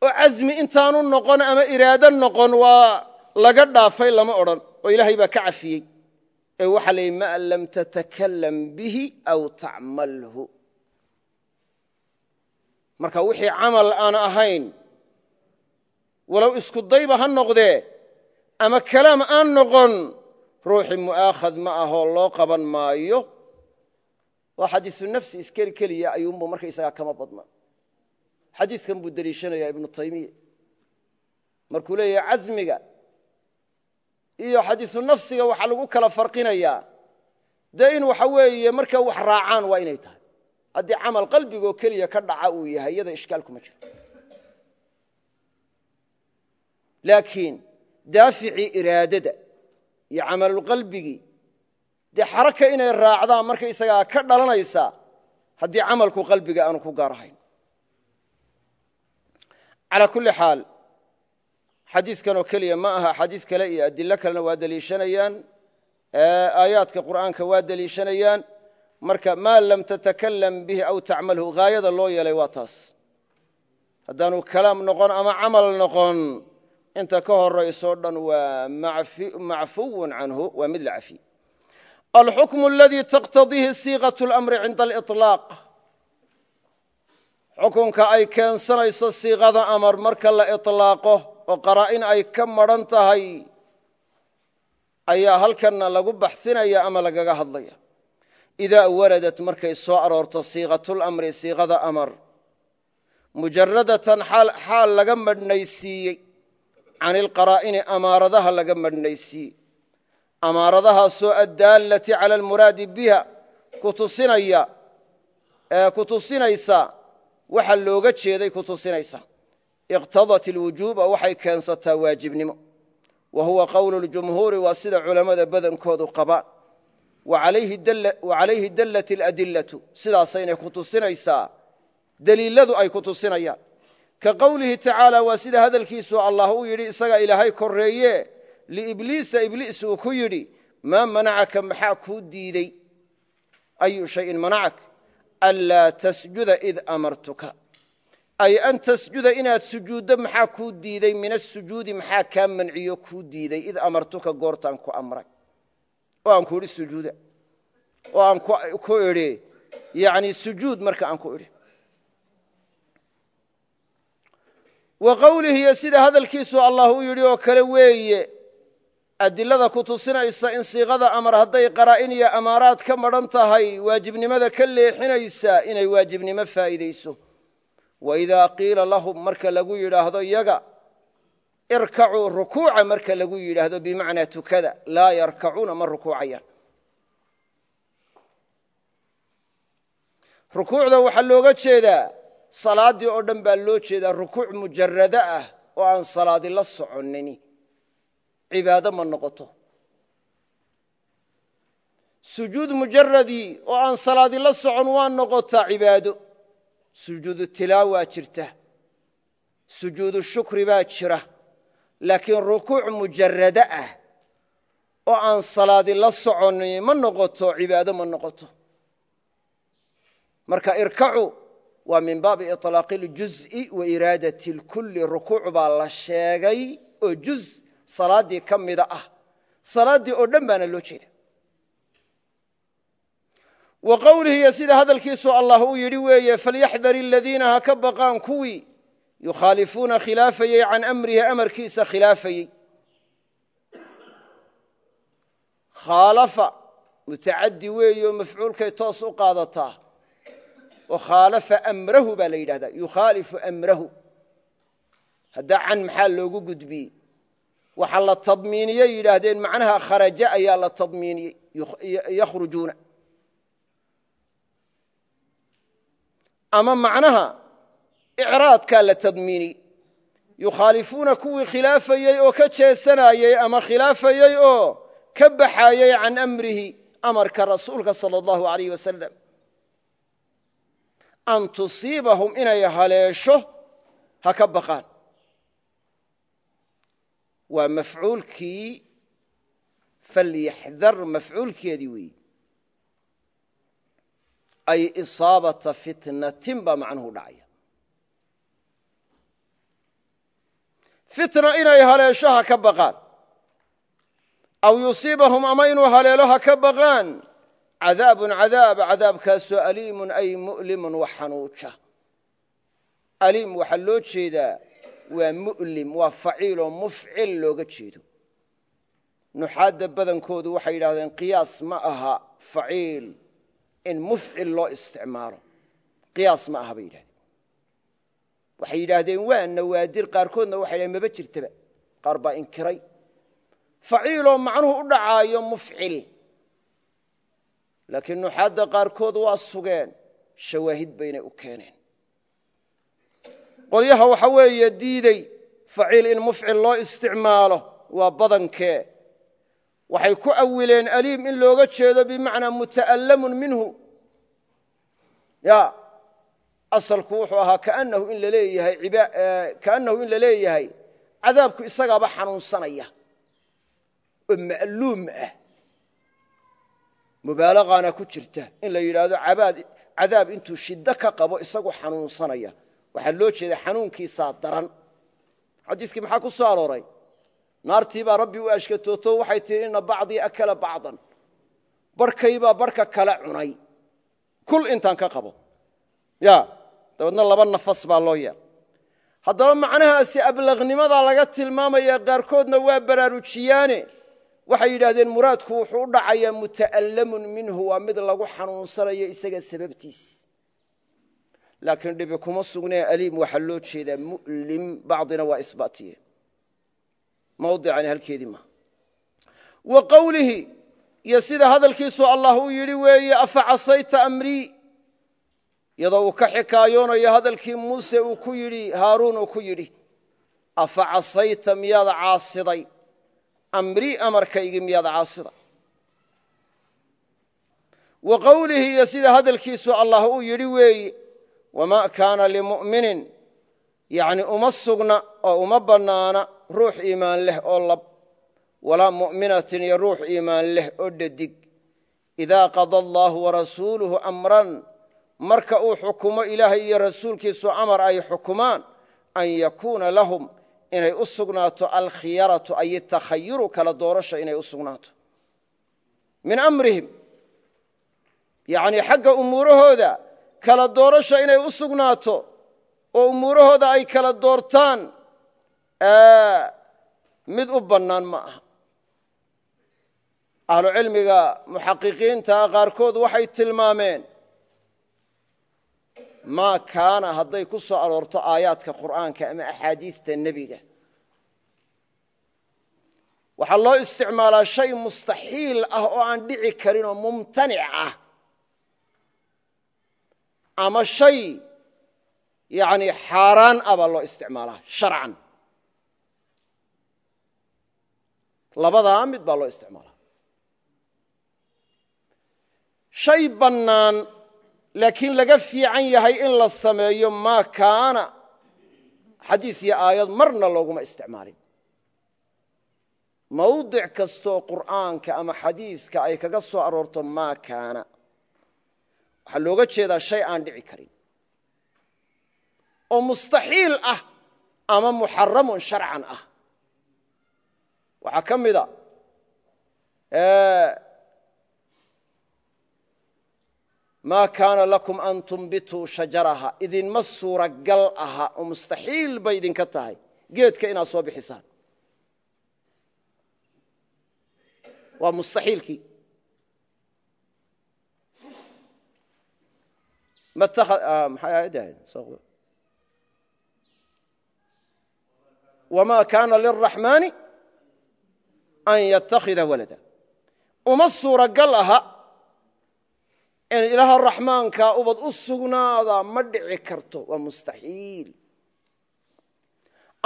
Oo casmi intaanu noqon ama iraado noqon waa laga dhaafay lama odhan. Oo ilaahay baa ka cafiyey ee waxaa la yidhi ma lam tatakalam bihi aw tacmalhu marka wixii camal aan ahayn walow isku dayba ha noqdee ama kalaam aan noqon ruuxii mu'aakhad ma ahoo loo qaban maayo. Waa xadiisu nafsi iskeli keliya ayuunbu markaysagaa kama badna. Xadiiskan buu deliishanayaa ibnu taymiya markuu leeyahay casmiga iyo xadiisu nafsiga waxaa lagu kala farqinayaa dee in waxa weeye markaa wax raacaan waa inay tahay. Haddii camal qalbigoo keliya ka dhaca uu yahay iyada ishkaal kuma jiro. Laakiin daaficii iraadada iyo camalulqalbigii dee xaraka inay raacdaan markaysagaa ka dhalanaysaa haddii camalku qalbiga aanu ku gaar ahayn. Kulli xaal xadiidkanoo keliya ma aha xadiis kale iyo adilo kalena waa deliishanayaan aayaadka qur'aanka waa deliishanayaan marka maa lam tatakalam bihi aw tacmalhu haayada loo yeelay waa taas haddaanu kalaam noqon ama camal noqon inta ka horaysoo dhan waa macfuwun canhu waa mid la cafiye alxukmu aladii taqtadiihi siiqaة اlamri cinda aliطlaaq xukunka ay keensanayso siiqada amar marka la iطlaaqo oo qaraa'in ay ka madran tahay ayaa halkanna lagu baxsinaya ama lagaga hadlaya. Idaa waradat markay soo aroorto siiqatulamri siiqada amar mujaradatan xaal laga madhnaysiiyey can ilqaraa'ini amaaradaha laga madhnaysiiyey amaaradahaasoo addaallati cala almuraadi biha ee ku tusinaysa waxa looga jeeday ku tusinaysa iqtadat ilwujuuba waxay keensataa waajibnimo wa huwa qowlu ljumhuuri waa sida culammada badankoodu qabaan wa calayhi dallat aladillatu sidaasayna ku tusinaysaa deliiladu ay ku tusinayaan ka qowlihi tacaala waa sida hadalkiisu allah uu yidhi isagaa ilaahay korreeye liibliisa ibliis uu ku yidhi maa manacaka maxaa kuu diidey ayu shayin manacak anlaa tasjuda id amartuka ay an tasjuda inaad sujuuddo maxaa kuu diidey min asujuudi maxaa kaa manciyo? Kuu diidey id amartuka goortaan ku amray. Oo aan ku idhi sujuuda. Oo aan ku idhi yani sujuud marka aan ku idhi. Wa qowlihi iyo sida hadalkiisu allah u yidhi oo kale weeye adilada ku tusinaysa in siiqada amar hadday qaraa'in iyo amaaraad ka madhan tahay waajibnimada ka leexinaysa inay waajibnimo faa'iidayso waidaa qiila lahum marka lagu yidhaahdo yaga irkacuu rukuuca marka lagu yidhaahdo bimacnaa tukada laa yarkacuuna ma rukuucayaan. Rukuucda waxaa looga jeedaa salaaddii oo dhan baa loo jeedaa rukuuc mujarado ah oo aan salaadi la soconini. Cibaado ma noqoto. Sujuud mujaradii oo aan salaadi la socon waa noqotaa cibaado sujuudu tilaawaa jirta sujuudu shukri baa jira laakiin rukuuc mujarado ah oo aan salaadi la soconin ma noqoto cibaado ma noqoto marka irkacu waa min baabi iطlaaqi اljuz'i wa iraadati اlkulli rukuuc baa la sheegay oo juz salaaddii ka mida ah salaaddii oo dhan baana loo jeeda wa qowlihi iyo sida hadalkiisu allah uu yidhi weeye falyaxdar aladiina ha ka baqaan kuwii yukhaalifuuna khilaafayey can amrihi amarkiisa khilaafayey khaalafa mutacaddi weeye oo mafcuulkay toos u qaadataa. Oo khaalafa amrahu baa la yidhahdaa yukhaalifu amrahu. Haddaa can maxaa loogu gudbiyey? Waxaa la tadmiiniyey yidhaahdeen macnaha kharaja ayaa la tadmiiniyey ama macnaha icraadkaa la tadmiiniyey yukhaalifuuna kuwii khilaafayey oo ka jeesanayey ama khilaafayey oo ka baxayey can amrihi amarka rasuulka salى اllahu alayh wasalam an tusiibahum inay haleesho ha ka baqaan. Waa mafcuulkii falyaxdar mafcuulkeedii weeyi ay isaabata fitnatin baa macnuhu dhacaya. Fitna inay haleesho ha ka baqaan. Aw yusiibahum ama inuu haleelo ha ka baqaan cadaabun cadaab cadaabkaasoo aliimun ay mu'limun wax xanuuja. Aliim waxaa loo jeedaa waa mu'lim waa faciiloo mufcil looga jeedo. Nuxaadda badankoodu waxay yidhahdeen qiyaas ma aha faciil in mufcil loo isticmaalo. Qiyaas ma aha bay yidhahdeen. Waxay yidhaahdeen waa nawaadir qaarkoodna waxay yidhahdeen maba jirtaba. Qaar baa inkiray. Faciiloo macnuhu u dhacaayo mufcil. Laakiin nuxaadda qaarkood waa sugeen shawaahid baynay u keeneen. Qolyaha waxa weeye diidey faciil in mufcil loo isticmaalo waa badankee waxay ku awileen aliim in looga jeedo bimacnaa muta'allamun minhu. Ya asalku wuxuu ahaa kaannahu in la leeyahay cadaabku isagaaba xanuunsanaya. Oo ma'luum ah. Mubaalaqaana ku jirta in la yidhaahdo cadaab intuu shiddo ka qabo isagu xanuunsanaya. Waxaa loo jeeda xanuunkiisaa daran. Xadiiskii maxaa ku soo arooray naartii baa rabbi u ashkatooto waxay tihi ina bacdii akala bacdan. Barhkaybaa barhka kala cunay. Kul intaan ka qabo. Ya dabeedna laba nafas baa loo yeel haddaba macnahaasi ablaqnimadaa laga tilmaamaya qaarkoodna waa baraarujiyaane. Waxay yidhaahdeen muraadku wuxuu u muta'allamun minhu waa mid lagu xanuunsanayo isaga sababtiis. Laakiin dhibi kuma sugnee aliim waxaa loo jeedaa mu'lim bacdina waa isbaatiye mawdicani halkeedii maha wa qowlihi iyo sida hadalkiisu allah uu yidhi weeye afa amrii? Iyadoo uu ka xikaayoonayo hadalkii muuse uu ku yidhi haaruun uu ku yidhi afa miyaad caasiday? Amrii amarkaygii miyaad caasiday? Wa qowlihi iyo sida hadalkiisu allah uu yidhi weeye wamaa kaana limu'minin yacni uma sugna oo uma bannaana ruux iimaan leh oo lab walaa mu'minatin iyo ruux iimaan leh oo dhadig. Idaa qada allaahu warasuuluhu amran marka uu xukumo ilaahay iyo rasuulkiisu amar ay xukumaan an yakuuna lahum inay u sugnaato alkhiyaratu ay takhayuru kala doorasha inay u sugnaato. Min amrihim yacnii xagga umuurahooda kala doorasha inay u sugnaato oo umuurahooda ay kala doortaan mid u bannaan ma aha. Ahlucilmiga muxaqiqiintaa qaarkood waxay tilmaameen maa kaana hadday ku soo aroorto aayaadka qur'aanka ama axaadiista nebiga. Waxaa loo isticmaalaa shay mustaxiil ah oo aan dhici karin oo mumtanic ah. Ama shay yani xaaraan ah baa loo isticmaalaa sharcan labadaa mid baa loo isticmaalaa. Shay bannaan laakiin laga fiican yahay in la sameeyo maa kaana. Xadiis iyo aayad marna looguma isticmaalin. Mawdic kastooo qur'aanka ama xadiiska ay kaga soo aroorto maa kaana. Waxaa looga jeedaa shay aan dhici karin. Oo mustaxiil ah ama muxaramun sharcan ah waxaa ka mida maa kaana lakum an tumbituu shajaraha. Idinma suuragal aha oo mustaxiil bay idinka tahay. Geedka inaad soo bixisaan waa mustaxiilkii. Wma kaana liraxmaani an yatakhida walada uma suuragal aha in ilaaha raxmaankaa ubad u sugnaadaa ma dhici karto waa mustaxiil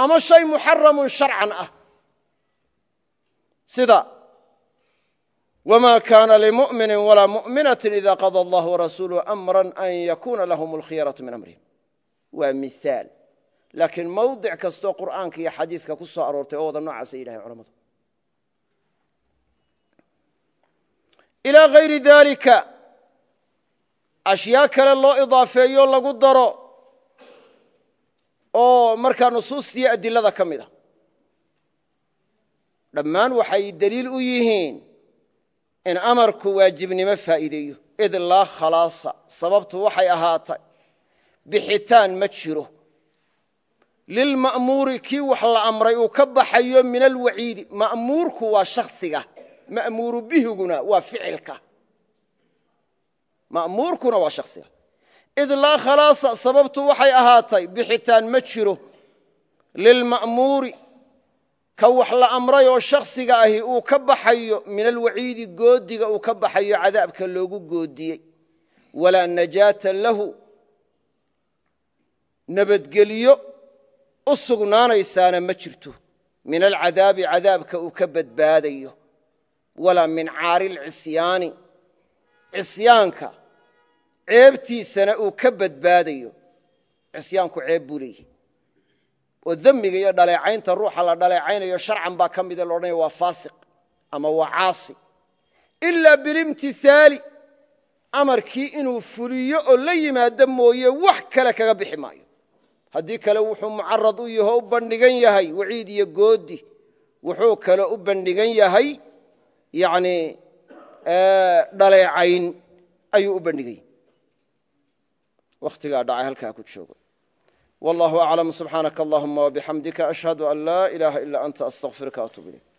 ama shay muxaramun sharcan ah sida wma kana lmumini walaa muminati ida qada allah warasuuluh amra an yakuna lahum alkhiyaraةu min amrihim waa miaal laakiin mawdic kastoo qur'aanka iyo xadiiska ku soo aroortay oo wada noocaasay yidhahan culamadu ilaa hayri dalika ashyaa kale loo idaafeeyo lagu daro oo markaa nusuustiiyo adilada ka mid a. Dhammaan waxay deliil u yihiin in amarku waajibnimo faa'iideeyo. Id laa khalaasa sababtu waxay ahaatay bixitaan ma jiro. Lilma'muuri kii wax la amray uu ka baxayo min alwaciidi ma'muurku waa shakhsiga ma'muuru bihiguna waa ficilka. Ma'muurkuna waa shakhsiga. Id laa khalaasa sababtu waxay ahaatay bixitaan ma jiro. Lilma'muuri ka wax la amray oo shakhsiga ahi uu ka baxayo min alwaciidi goodiga uu ka baxayo cadaabka loogu goodiyey. Walaa najaata lahu nabadgelyo u sugnaanaysaana ma jirto. Min alcadaabi cadaabka uu ka badbaadayo walaa min caari lcisyaani cisyaanka ceebtiisana uu ka badbaadayo. Cisyaanku ceeb buu leeyahy oo demiga iyo dhaleecaynta ruuxa la dhaleecaynayo sharcan baa ka mida laodhanaya waa faasiq ama waa caasi. Ilaa bilimtihaali amarkii inuu fuliyo oo la yimaado mooye wax kale kaga bixi maayo. Haddii kale wuxuu mucarad u yaho u bandhigan yahay waciid iyo goodi. Wuxuu kale u bandhigan yahay yani dhaleecayn ayuu u bandhigay. Wakhtigaa dhacay halkaa ku joogo. Wallahu aclam subxaanaka allahuma wabixamdika ashhadu an laa ilaaha ila anta astaqfiruka atub ilayk